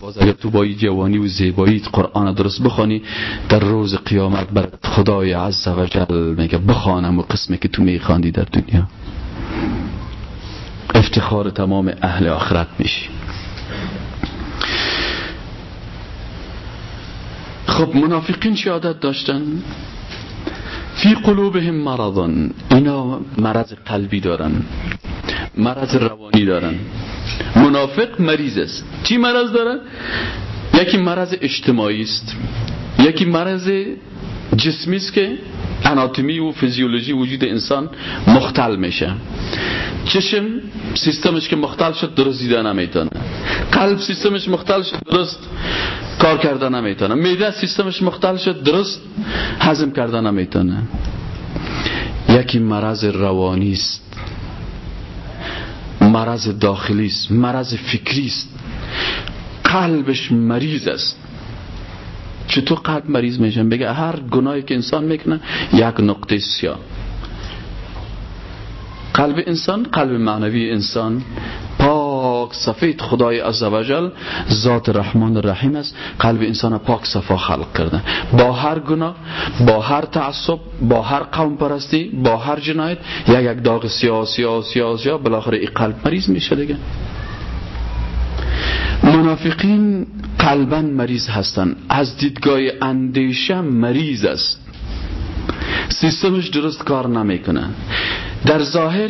باز اگر تو با جوانی و زیبایی قرآن درست بخوانی در روز قیامت بر خدای عز و جل میگه بخوانم و قسمی که تو میخواندی در دنیا. افتخار تمام اهل آخرت میشی. خب منافقین چی عادت داشتن؟ فی قلوبهم مرضان. اینا مرض قلبی دارن مرض روانی دارن. منافق مریض است. چی مرض دارن؟ یکی مرض اجتماعی است. یکی مرض جسمی است که اناتومی و فیزیولوژی وجود انسان مختل میشه. چشم سیستمش که مختل شد درست دیده نمی‌تونه. قلب سیستمش مختل شد درست کار کرده نمی‌تونه. میده سیستمش مختل شد درست هضم کرده نمی‌تونه. یکی مرض روانی است. مرض داخلی است. مرض فکری است. قلبش مریض است. چطور قلب مریض میشن بگه هر گناهی که انسان می‌کنه یک نقطه سیاه. قلب انسان قلب معنوی انسان. پاک سفید خدای عزوجل ذات رحمان رحیم است. قلب انسان پاک صفا خلق کرده. با هر گناه با هر تعصب با هر قوم پرستی با هر جنایت یک یک داغ سیاه سیاه بالاخره این قلب مریض میشه دیگه. منافقین قلبا مریض هستند از دیدگاه اندیشه مریض است. سیستمش درست کار نمی‌کنه. در ظاهر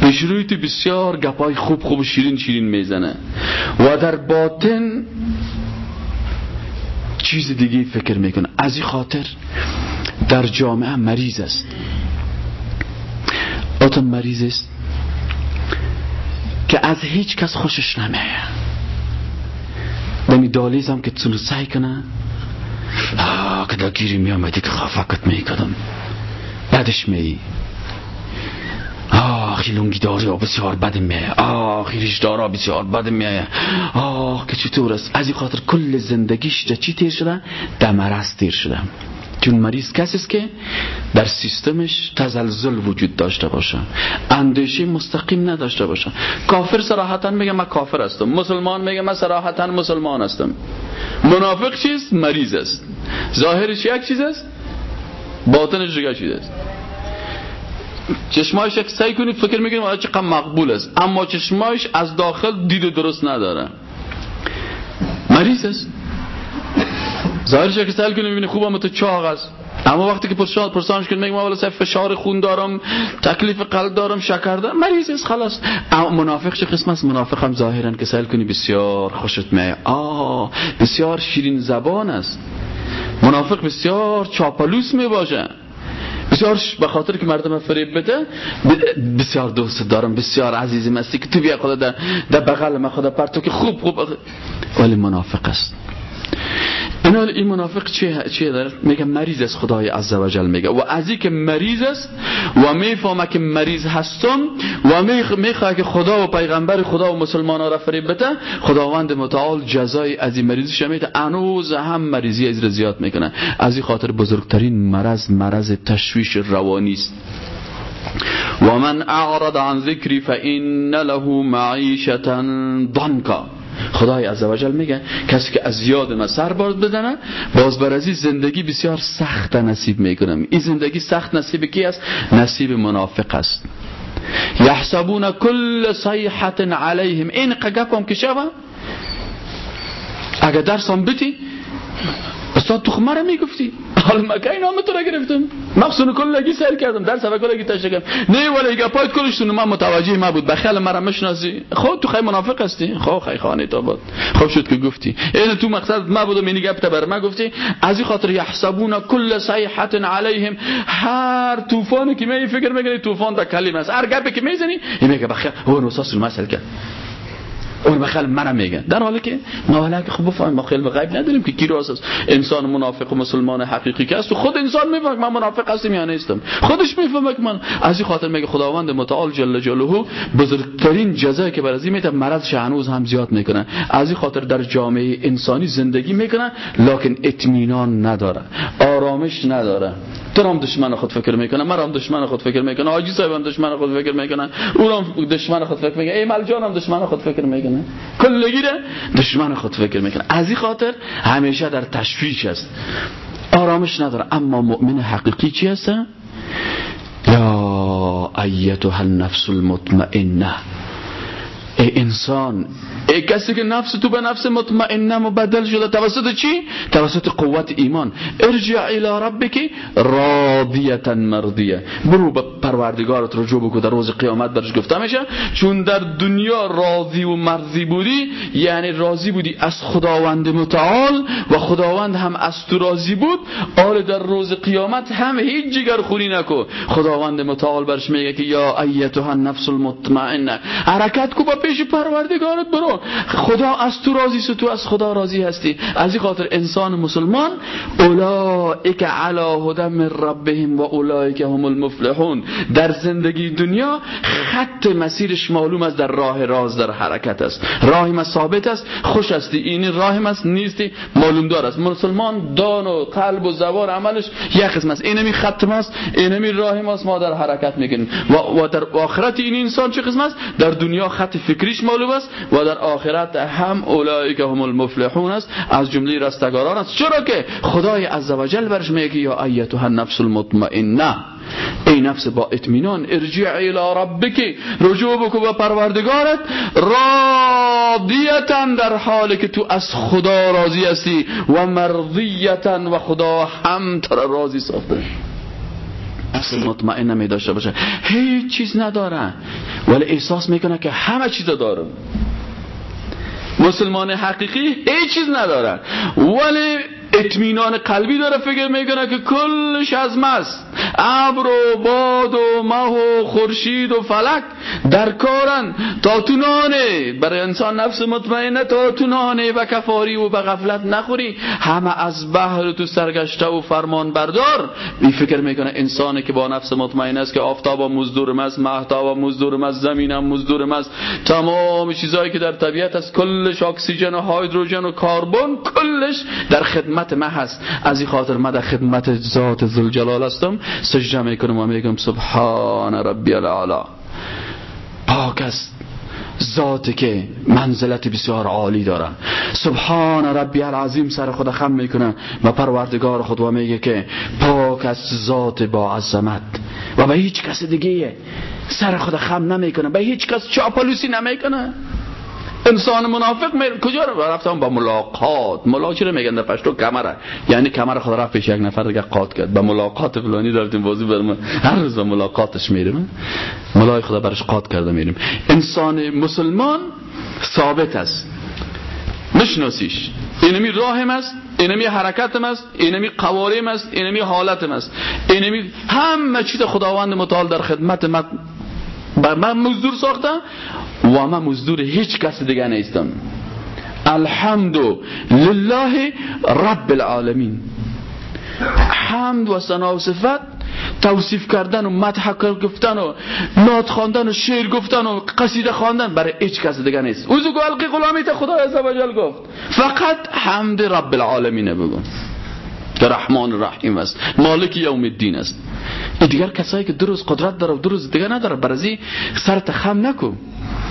به شروعیت بسیار گپای خوب خوب شیرین شیرین می‌زنه. و در باطن چیز دیگه فکر می‌کنه. از این خاطر در جامعه مریض است. آتم مریض است که از هیچ کس خوشش نمیه دمی دالیز هم که تلو سعی کنه. آه که گیری می آمدی که خفاکت می کدم بعدش می. آه لونگی داری بسیار بد میه آه ریش دارا بسیار بد میه آه که چطور است؟ از این خاطر کل زندگیش چی تیر شده؟ دمرست تیر شده. چون مریض کسی است که در سیستمش تزلزل وجود داشته باشه. اندیشه مستقیم نداشته باشه. کافر صراحتا میگه من کافر هستم. مسلمان میگه من صراحتا مسلمان هستم. منافق چیست؟ مریض است. ظاهرش یک چیز است باطنش دیگه چیز است. چشمایش سعی کنید فکر می‌کنید والا چقدر مقبول است. اما چشمایش از داخل دید درست نداره. مریض است. ظاهرش که سل کنه می‌بینه خوبم تو چاق است اما وقتی که پرسان پرسانش کنه میگه ما ولی فشار خون دارم تکلیف قلب دارم شکر دارم مریض است خلاص. اما منافق چه قسم است؟ منافق هم ظاهرا که سل کنی بسیار خوشت میاد. آه بسیار شیرین زبان است. منافق بسیار چاپلوس می باشه بسیار به خاطر که مردم فریب بده بسیار دوست دارم بسیار عزیزی مستی که تو بیا خدا در, در بغل من خدا پرتو که خوب خوب ولی منافق است. اینا این منافق چیه, چیه داره؟ میگه مریض است خدای عزوجل میگه. و از که مریض است و می‌فهمه که مریض هستم و می‌خواه که خدا و پیغمبر خدا و مسلمان را فریب بده خداوند متعال جزای از این مریضش میده انوز هم مریضی از زیاد می‌کنه. از این خاطر بزرگترین مرض مرض تشویش روانی است. و من اعرض عن ذکری فإن له معیشتا ضنکا. خدای عزوجل میگه کسی که از یاد من سر باز بزنه باز از زندگی بسیار سخت نصیب می‌کنم. این زندگی سخت نصیب کی است؟ نصیب منافق است. یحسبون کل صیحت علیهم. این قگپ هم که شبه اگر درس هم بتی استاد تو خمره می‌گفتی؟ حالا مکه نام تو را گرفتم. مقصون کلگی سر کردم در سفر کلگی تشکر نه ولی گپایت کلش من متوجه ما بود. بخیل مرا مشناسی. خب تو خیلی منافق هستی؟ خب خیلی خانه تا بود. خب شد که گفتی. این تو مقصد ما بود و گپ بر ما گفتی. از این خاطر یحسبون کل صیحه علیهم. هر طوفانی که می فکر می‌کنی طوفان دا کلمه است. هر گپی که می‌زنی میگه بخیر اون اساس المثل کرد. اون بخل منم میگن. در حالی که ما که خب بفهمیم ما خیلی غیب نداریم که کی راست است. انسان منافق و مسلمان حقیقی که است و خود انسان می‌فهمه من منافق هستم یا نیستم. خودش می‌فهمه که من از این خاطر میگه خداوند متعال جل جلاله بزرگترین جزایی که برای میده مرض هنوز هم زیاد می‌کنه. از این خاطر در جامعه انسانی زندگی می‌کنه لکن اطمینان نداره آرامش نداره. تو هم دشمن خود فکر می‌کنه من هم دشمن خود فکر می‌کنه آجی صاحب هم دشمن خود فکر می‌کنه اون هم دشمن خود فکر می‌کنه ایمال جان هم دشمن خود فکر می‌کنه. کلگی دشمن خود فکر می‌کنه. از این خاطر همیشه در تشویش است. آرامش نداره. اما مؤمن حقیقی چی هست؟ یا ایتها النفس المطمئنه. ای انسان. ای کسی که نفس تو به نفس مطمئنه مبدل شده توسط چی؟ توسط قوت ایمان. ارجع الى ربک راضیتا مرضیه برو به پروردگارت رجوع بکو در روز قیامت برش گفته میشه. چون در دنیا راضی و مرضی بودی یعنی راضی بودی از خداوند متعال و خداوند هم از تو راضی بود آل در روز قیامت هم هیچ جگر خونی نکو. خداوند متعال برش میگه که یا ایتها النفس المطمئنه. حرکت کو با پیش پروردگارت برو. خدا از تو راضی است تو از خدا راضی هستی. از این خاطر انسان مسلمان اولئک علی هدى من ربهم و اولئک هم المفلحون. در زندگی دنیا خط مسیرش معلوم است در راه راز در حرکت است. راهی ما ثابت است خوش هستی. این راهی است نیستی معلوم دار است. مسلمان دان و قلب و زبان عملش یک قسم است. اینمی خط است اینمی راهی است ما در حرکت می‌کنیم و, در آخرت این انسان چه قسم است؟ در دنیا خط فکریش معلوم است و در آخرت هم اولئک هم المفلحون است. از جمله رستگاران است. چرا که خدای عزوجل برش میگه یا ایتها النفس المطمئنه. ای نفس با اطمینان ارجع الى ربک. رجوع بکو به پروردگارت. راضیتا در حالی که تو از خدا راضی هستی و مرضیتا و خدا هم تر راضی ساخته. نفس مطمئن داشته باشه. هیچ چیز نداره. ولی احساس می‌کنه که همه چیز داره مسلمان حقیقی هیچ چیز نداره. ولی اطمینان قلبی داره فکر می‌کنه که کلش از مست. ابر و باد و مه و خورشید و فلک در کارن. تا تونانه برای انسان نفس مطمئنه تا تونانه و کفاری و به غفلت نخوری. همه از بحر تو سرگشته و فرمان بردار. بی فکر می‌کنه انسانی که با نفس مطمئن است که آفتاب و مزدورم است مهتاب و مزدورم است زمینم مزدورم است تمام چیزهایی که در طبیعت است کلش اکسیژن و هایدروژن و کربن کلش در خدمت ما هست. از این خاطر ما در خدمت ذات ذوالجلال هستم. سجده می‌کنم و میگم سبحان ربی العلا. پاک است ذاتی که منزلت بسیار عالی داره سبحان ربی العظیم سر خود خم می‌کنه و پروردگار خود و میگه که پاک است ذات با عظمت. و به هیچ کس دیگه سر خود خم نمی‌کنه. به هیچ کس چاپلوسی نمی‌کنه. انسان منافق می... کجا رو رفتم؟ با ملاقات. ملاقات چرا میگن؟ در پشتو کمره. یعنی کمر خود رفت پیش یک نفر دیگه قات کرد. با ملاقات فلانی رفتیم بازی برم. هر روز ملاقاتش میریم. ملای خدا برش قات کرده میریم. انسان مسلمان ثابت است. مشناسیش. اینمی راهم است اینمی حرکتم است اینمی قواریم است اینمی حالتم است. اینمی همه چیز خداوند متعال در خدمت من من مزدور ساختم و من مزدور هیچ کس دیگه نیستم الحمد لله رب العالمین حمد و ثنا و صفت توصیف کردن و مدح گفتن و نات خواندن و شعر گفتن و قصیده خواندن برای هیچ کس دیگه نیست اوزو گو القی غلامی تا خدا عزوجل گفت فقط حمد رب العالمین بگو که رحمان رحیم است مالک یوم الدین است. دیگر کسایی که دو روز قدرت داره و دو روز دیگه نداره برازی سرت خم نکن.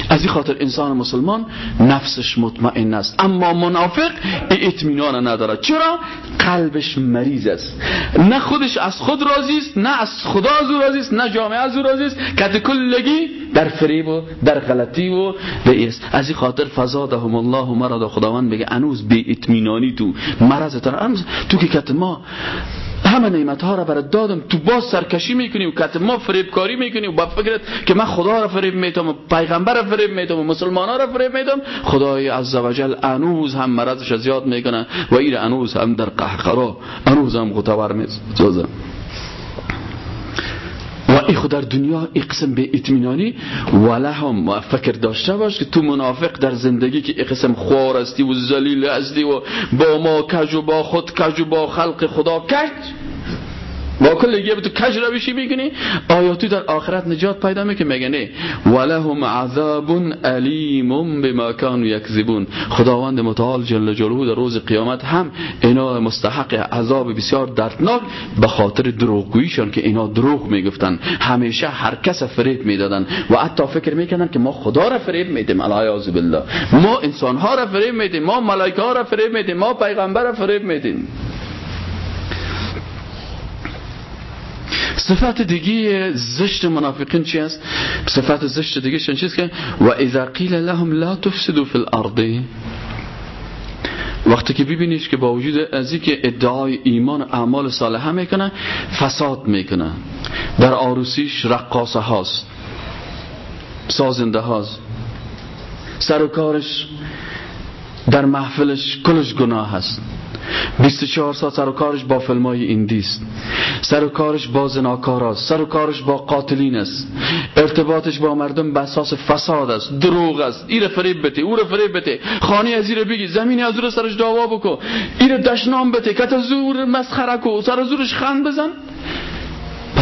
از این خاطر انسان مسلمان نفسش مطمئن است. اما منافق اطمینان ندارد. چرا؟ قلبش مریض است. نه خودش از خود راضی است نه از خدا از او راضی است نه جامعه از او راضی است. کت کلگی در فریب و در غلطی و است. از این خاطر فزادهم الله مرض. خداوند بگه انوز بی اطمینانی تو. مرض تو که کت ما همه نعمت ها را برات دادم. تو باز سرکشی می‌کنی و کت ما فریب کاری می‌کنی و با فکرت که من خدا را فریب میتم و پیغمبر را فریب میتم و مسلمان ها را فریب میتم خدای عزوجل انوز هم مرضش زیاد می‌کنه و این انوز هم در قهقرا انوز هم غتور میزازم و ای خود در دنیا ای قسم به اطمینانی وله هم فکر داشته باش که تو منافق در زندگی که ای قسم خوار هستی و زلیل هستی و با ما کج و با خود کج و با خلق خدا کج؟ با کل به تو کج روشی می‌کنی؟ آیا تو در آخرت نجات پیدا می‌کنی. میگه نه. ولهم عذاب علیم بما كانوا یکذبون خداوند متعال جل جلاله در روز قیامت هم اینا مستحق عذاب بسیار دردناک به خاطر دروغگوییشان که اینا دروغ می‌گفتن. همیشه هر کس فریب می‌دادن و حتی فکر می‌کنن که ما خدا را فریب میدیم. العیاذ بالله. ما انسان ها را فریب میدیم. ما ملائکه ها را فریب میدیم. ما پیغمبر را فریب میدیم. صفت دیگه زشت منافقین چی است؟ صفت زشت دیگه چیست که؟ و اذا قیل لهم لا تفسدوا فی الارض. وقتی که ببینیش که با وجود از که ادعای ایمان اعمال صالحه می‌کنه فساد می‌کنه. در آروسیش رقاصه هاست. سازنده هاست. سر و کارش در محفلش کلش گناه هست. 24 ساعت سر و کارش با فلمای ایندی است سر و کارش با زناکاراست. سر و کارش با قاتلین است ارتباطش با مردم به اساس فساد است. دروغ است. ایره فریب بده او فریب بده. خانی از ایره بگی زمینی از او سرش دعوا بکو ایره دشنام بده. کت زور مسخره کو سر زورش خند بزن.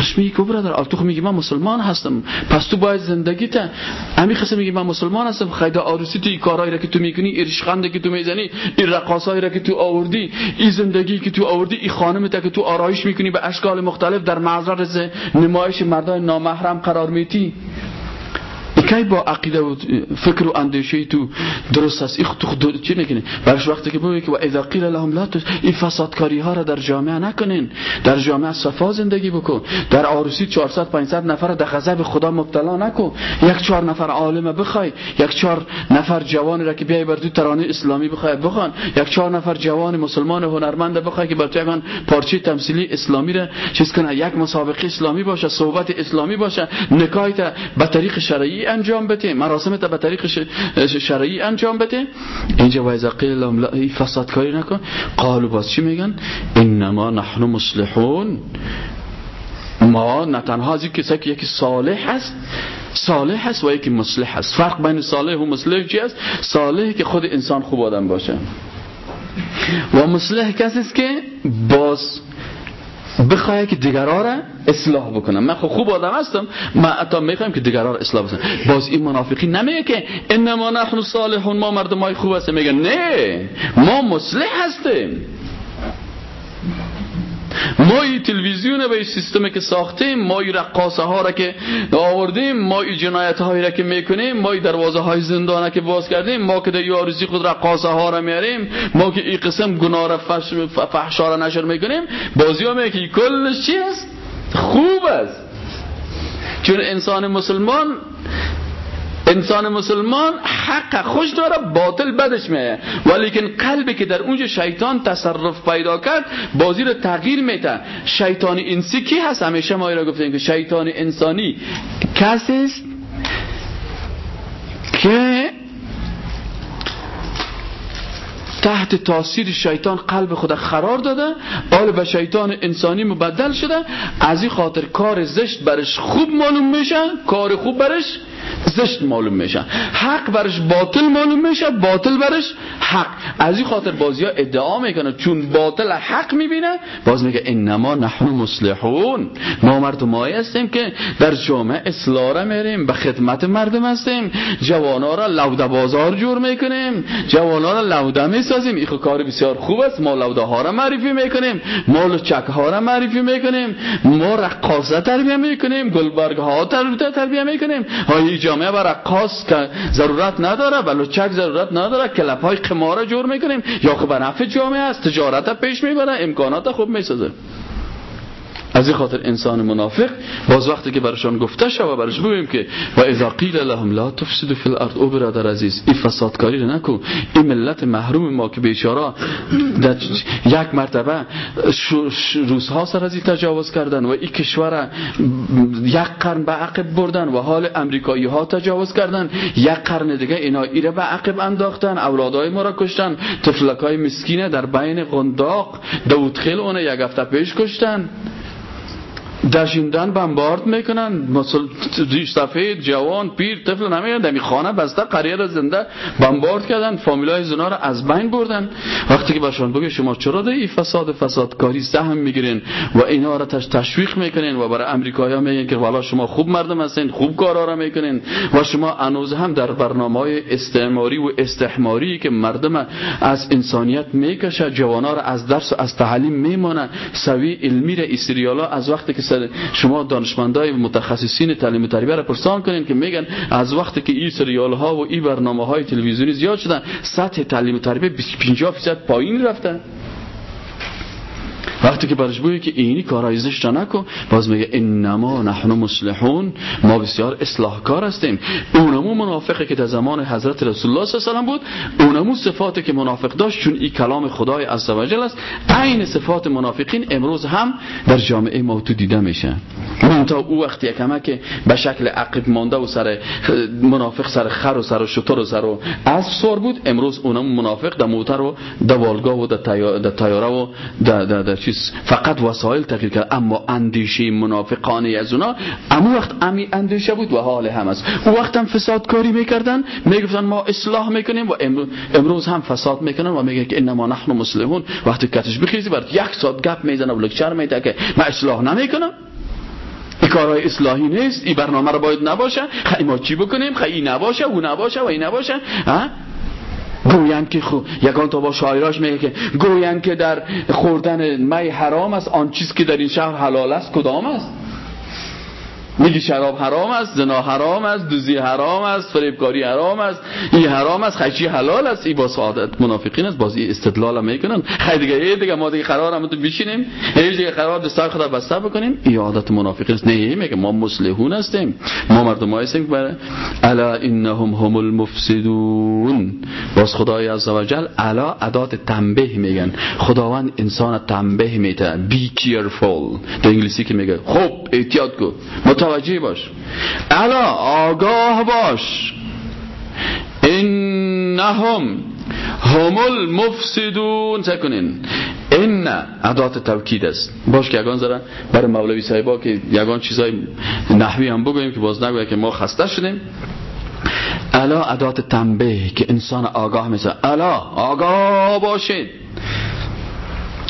پس میگی که برادر تو میگی من مسلمان هستم. پس تو باید زندگی تا امی خسته میگی من مسلمان هستم. خیدا آروسی تو این کارهایی را که تو می‌کنی این رشخنده که تو می‌زنی این رقاصایی را که تو آوردی این زندگی که تو آوردی این خانم تا که تو آرایش می‌کنی به اشکال مختلف در معذر نمایش مردان نامحرم قرار میتی کی با عقیده و فکر و اندیشه تو درست است تو خود چی نکنین برش وقتی که بگی که و اذا قیل لهم لا این فسادکاری ها را در جامعه نکنین. در جامعه صفا زندگی بکن. در عروسی 400 500 نفر در غضب خدا مبتلا نکن. یک چهار نفر عالم بخوای. یک چهار نفر جوانی را که بیای بر تو ترانه اسلامی بخوای بخوان. یک چهار نفر جوان مسلمان هنرمند بخوای که بر تو پارچه تمثیلی اسلامی را چیز کنه یک مسابقه اسلامی باشه صحبت اسلامی باشه نکاح به طریق شرعی انجام بده مراسم تا به طریق شرعی انجام بده. اینجا وایزا قیل لهم لا فساد کاری نکن. قالو باز چی میگن؟ انما نحن مصلحون. ما نه تنها از کسی که یکی صالح هست صالح هست و یکی مصلح هست فرق بین صالح و مصلح چی است؟ صالح که خود انسان خوب آدم باشه. و مصلح کسی است که باز بخواه که دیگرها را اصلاح بکنم. من خب خوب آدم هستم. من حتی می‌خوایم که دیگرها را اصلاح بکنم. باز این منافقی نمیگه که انما نحن صالحون ما مردم های خوب هستیم. میگه نه. ما مصلح هستیم. ما این تلویزیون به این سیستمی که ساختیم ما این رقاصه ها را که آوردیم ما این جنایت هایی را که می‌کنیم ما این دروازه های زندانه که باز کردیم ما که در یارزی خود رقاصه ها را میاریم ما که این قسم گناه را فحشا را نشر می‌کنیم بازی ها میگه کلش چی خوب است. چون انسان مسلمان انسان مسلمان حق خوش داره باطل بدش میه ولیکن قلبی که در اونجا شیطان تصرف پیدا کرد بازی رو تغییر میده. شیطان انسی کی هست؟ همیشه ما را گفتیم که شیطان انسانی کسی است که تحت تاثیر شیطان قلب خود قرار داده حال به شیطان انسانی مبدل شده از این خاطر کار زشت برش خوب معلوم میشه کار خوب برش زشت معلوم میشه. حق برش باطل معلوم میشه باطل برش حق. از این خاطر بازی ها ادعا می‌کنه. چون باطل حق می‌بینه باز میگه انما نحن مصلحون. ما مردم هستیم که در جامعه اصلاح میریم به خدمت مردم هستیم. جوانا را لوده بازار جور می‌کنیم. جوانا را لوده می‌سازیم. این کار بسیار خوب است. ما لوده ها را معرفی می‌کنیم. ما چک ها را معرفی می‌کنیم. ما رقاصه تربیه می‌کنیم. گلبرگ ها تربیه می‌کنیم. های جامعه برای رقاص که ضرورت نداره و چک ضرورت نداره کلپ های قمار جور می‌کنیم. یا خب به نفع جامعه است تجارت پیش می‌بره امکانات خوب می‌سازه. از این خاطر انسان منافق باز وقتی که برشان گفته شود برش بگویم که و اذا قیل لهم لا تفسدوا فی الارض او برادر عزیز این فسادکاری رو نکن. این ملت محروم ما که بیچاره یک مرتبه روزها سر از این تجاوز کردن و این کشور یک قرن به عقب بردن و حال امریکایی ها تجاوز کردن یک قرن دیگه اینا ایره به عقب انداختن اولادای ما را کشتن تفلک های مسکینه در بین قنداق دودخیل اون یک هفته پیش کشتن. دشیندن بمبارد می‌کنن. مثل سفید جوان پیر طفل نمیگن دمی خانه بسته قریه را زنده بمبارد کردن. فامیلای زنا را از بین بردن. وقتی که باشون بگه شما چرا ده این فساد فسادکاری سهم می‌گیرین و اینا را تشویق می‌کنین و برای امریکایی میگن که والا شما خوب مردم هستین خوب کارا را می‌کنین و شما انوز هم در برنامه های استعماری و استحماری که مردم از انسانیت می‌کشه جوانا را از درس و از تعلیم میمانن سوی علمی را از وقتی که شما دانشمندای متخصصین تعلیم و تربیت را پرسان کنین که میگن از وقتی که این سریال ها و این برنامه های تلویزیونی زیاد شدن سطح تعلیم و تربیت 50 درصد پایین رفتن وقتی که برش بگویی که اینی کارهای زشت نکن. باز میگه انما نحن مصلحون. ما بسیار اصلاحکار هستیم. اونمو منافقه که در زمان حضرت رسول الله صلی الله علیه و بود اونمو صفاتی که منافق داشت چون این کلام خدای عزوجل است. عین صفات منافقین امروز هم در جامعه ما تو دیده میشه. تا او وقتی که به شکل عقب مانده و سر منافق سر خر و سر شتر و سر و سور بود امروز اونم منافق در موتر و در والگاه و در تیاره و در چیز. فقط وسایل تغییر کرد. اما اندیشه منافقانه از اونا. اما وقت امی اندیشه بود و حال هم است. او وقت هم فساد کاری می‌کردن. می‌گفتن ما اصلاح می‌کنیم و امروز هم فساد می‌کنن و میگه که انما نحن مسلمون. وقتی کتش بخیزی برد. یک ساعت گپ می‌زنه و لکچر میده که ما اصلاح نمی‌کنم. این کارهای اصلاحی نیست. این برنامه رو باید نباشه. خیلی ما چی بکنیم؟ خیلی نباشه و نباشه و این نباشه. گویند که خو یکان تا با شاعراش میگه که گویند که در خوردن می حرام است آن چیز که در این شهر حلال است کدام است؟ میگی شراب حرام است زنا حرام است دوزی حرام است فریبکاری حرام است. این حرام است خیچی حلال است. این با سعادت منافقین است. بازی استدلال هم می‌کنن. خیلی دیگه یه دیگه ما دیگه قرار هم تو بشینیم. هیچ دیگه قرار دستای خدا بسته بکنیم. این عادت منافقین است. نه میگه ما مسلحون هستیم. ما مردم هستیم بر الا انهم هم المفسدون. باز خدای عزوجل الا ادات تنبیه میگن. خداوند انسان تنبیه میده. بی کیرفول در انگلیسی که میگه خب احتیاط کن. متوجه باش. الا آگاه باش. انهم هم المفسدون سکنین این عدات توکید است. باش که یگان زره برای مولوی صاحبا که یگان چیزای نحوی هم بگویم که باز نگویم که ما خسته شدیم. الا عدات تنبیه که انسان آگاه میشه الا آگاه باشید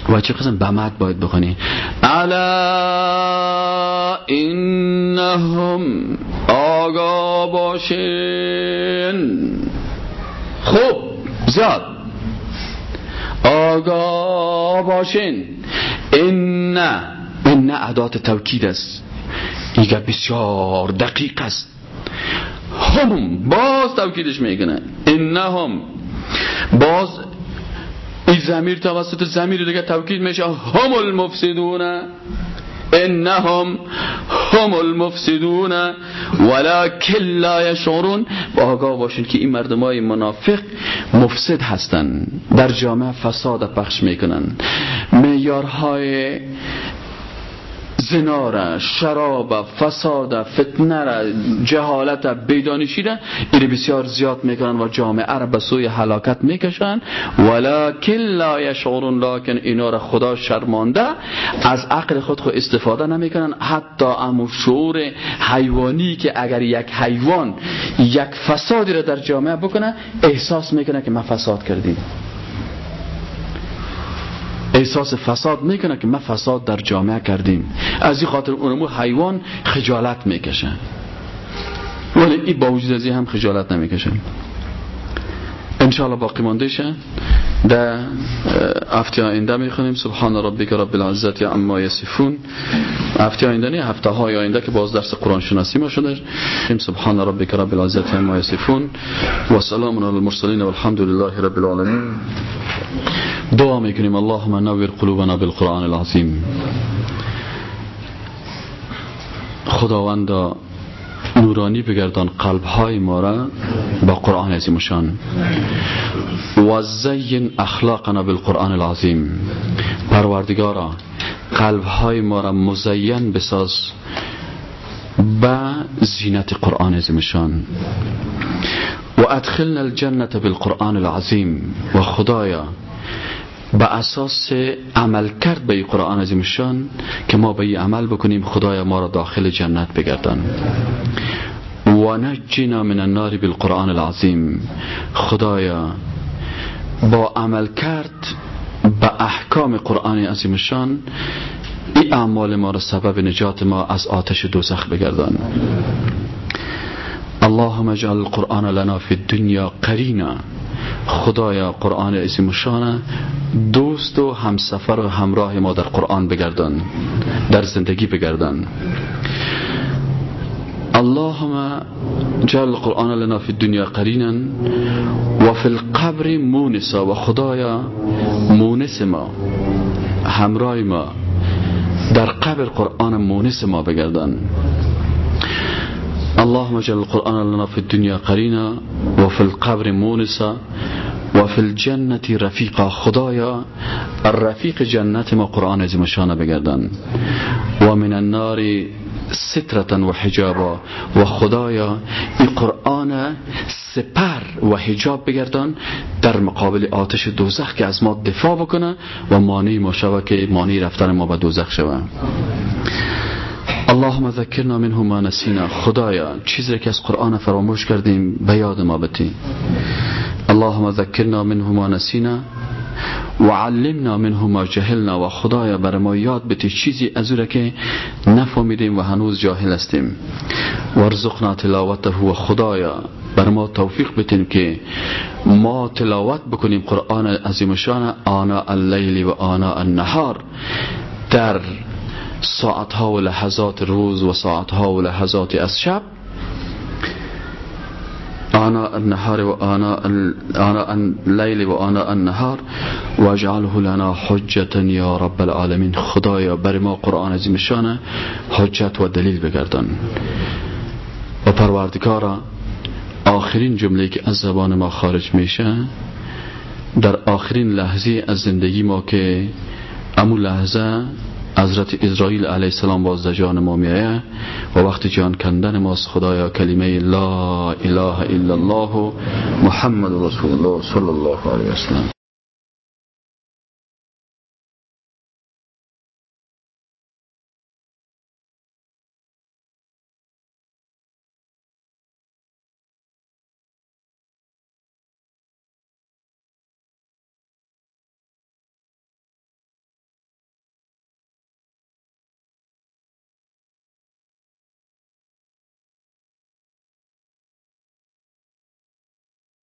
و چه قسم بمد باید بخونی. الا انهم آگا باشین. خوب زیاد. آگا باشین. این این عدات توکید است. ایگه بسیار دقیق است. هم باز توکیدش می‌کنه. انهم باز این زمیر توسط زمیر دیگه توکید میشه. هم المفسدون. انهم هم المفسدون. ولكن لا يشعرون با آگاه باشین که این مردم های منافق مفسد هستن. در جامعه فساد پخش می‌کنن. میارهای زنا را شراب فساد فتنه را جهالت بیدانشی را این بسیار زیاد می‌کنن و جامعه را به سوی حلاکت می‌کشن. ولکن لا یشعرون لکن اینا را خدا شرمانده از عقل خود خود استفاده نمی‌کنن. حتی امو شعور حیوانی که اگر یک حیوان یک فسادی را در جامعه بکنه احساس می‌کنه که ما فساد کردیم. احساس فساد می‌کنه که ما فساد در جامعه کردیم. از این خاطر اونمو حیوان خجالت می‌کشه. ولی این با وجود از این هم خجالت نمی‌کشه. انشاءالله باقی مانده شه. در هفته آینده می‌خونیم. سبحان ربک رب العزت اما یصفون. هفته آینده نه هفته های آینده که باز درس قرآن شناسی ما شده. سبحان ربک رب العزت اما یصفون. و سلام علی المرسلین والحمد لله رب العالمین. دعا میکنیم اللهم نور قلوبنا بالقرآن العظیم خداوند نورانی بگردان قلب های ما را با قرآن عظیمشان و زین اخلاقنا بالقرآن العظیم. پروردگارا قلب های ما را مزین بساز با زینت قرآن عظیمشان و ادخلنا الجنة بالقرآن العظیم. و خدایا به اساس عمل کرد به قرآن عظیمشان که ما به این عمل بکنیم خدای ما را داخل جنت بگردن و نجینا من النار بالقرآن العظیم. خدایا با عمل کرد به احکام قرآن عظیمشان این اعمال ما را سبب نجات ما از آتش دوزخ بگردان. اللهم اجعل القرآن لنا في الدنيا قرینا. خدایا قرآن عظیم شان دوست و همسفر و همراه ما در قرآن بگردن در زندگی بگردن اللهم جعل القرآن لنا في الدنيا قرینا و في القبر مونسا و خدایا مونس ما همراه ما در قبر قرآن مونس ما بگردن اللهم اجعل القرآن لنا في الدنيا قرينا وفي القبر مونسا وفي الجنة رفيقا. خدايا الرفيق جنت ما قرآن عظیم شانه بگردن. و من النار سترة و حجابا و خدایا این قرآن سپر و حجاب بگردان در مقابل آتش دوزخ که از ما دفاع بکنه و مانی ما شوه که مانی رفتن ما به دوزخ شوه اللهم ذکرنا منه ما نسینا. خدایا چیزی که از قرآن فراموش کردیم به یاد ما بتی. اللهم ذکرنا منه ما نسینا و علمنا منه ما جهلنا. و خدایا بر ما یاد بتی چیزی از او که نفهمیدیم و هنوز جاهل هستیم. ورزقنا تلاوته. و خدایا بر ما توفیق بتیم که ما تلاوت بکنیم قرآن عظیم شان آنا اللیل و آنا النهار. در ساعتها و لحظات روز و ساعتها و لحظات از شب. آناء النهار و آناء اللیل و آناء النهار. و لنا حجتا یا رب العالمین. خدایا بر ما قرآن عظیم شانه حجت و دلیل بگردن و پروردگارا آخرین جمله که از زبان ما خارج میشه در آخرین لحظه از زندگی ما که امو لحظه حضرت اسرائیل علیه السلام باز جان ما میایه و وقت جان کندن ماست خدایا کلمه لا اله الا الله محمد رسول الله صلی الله علیه وسلم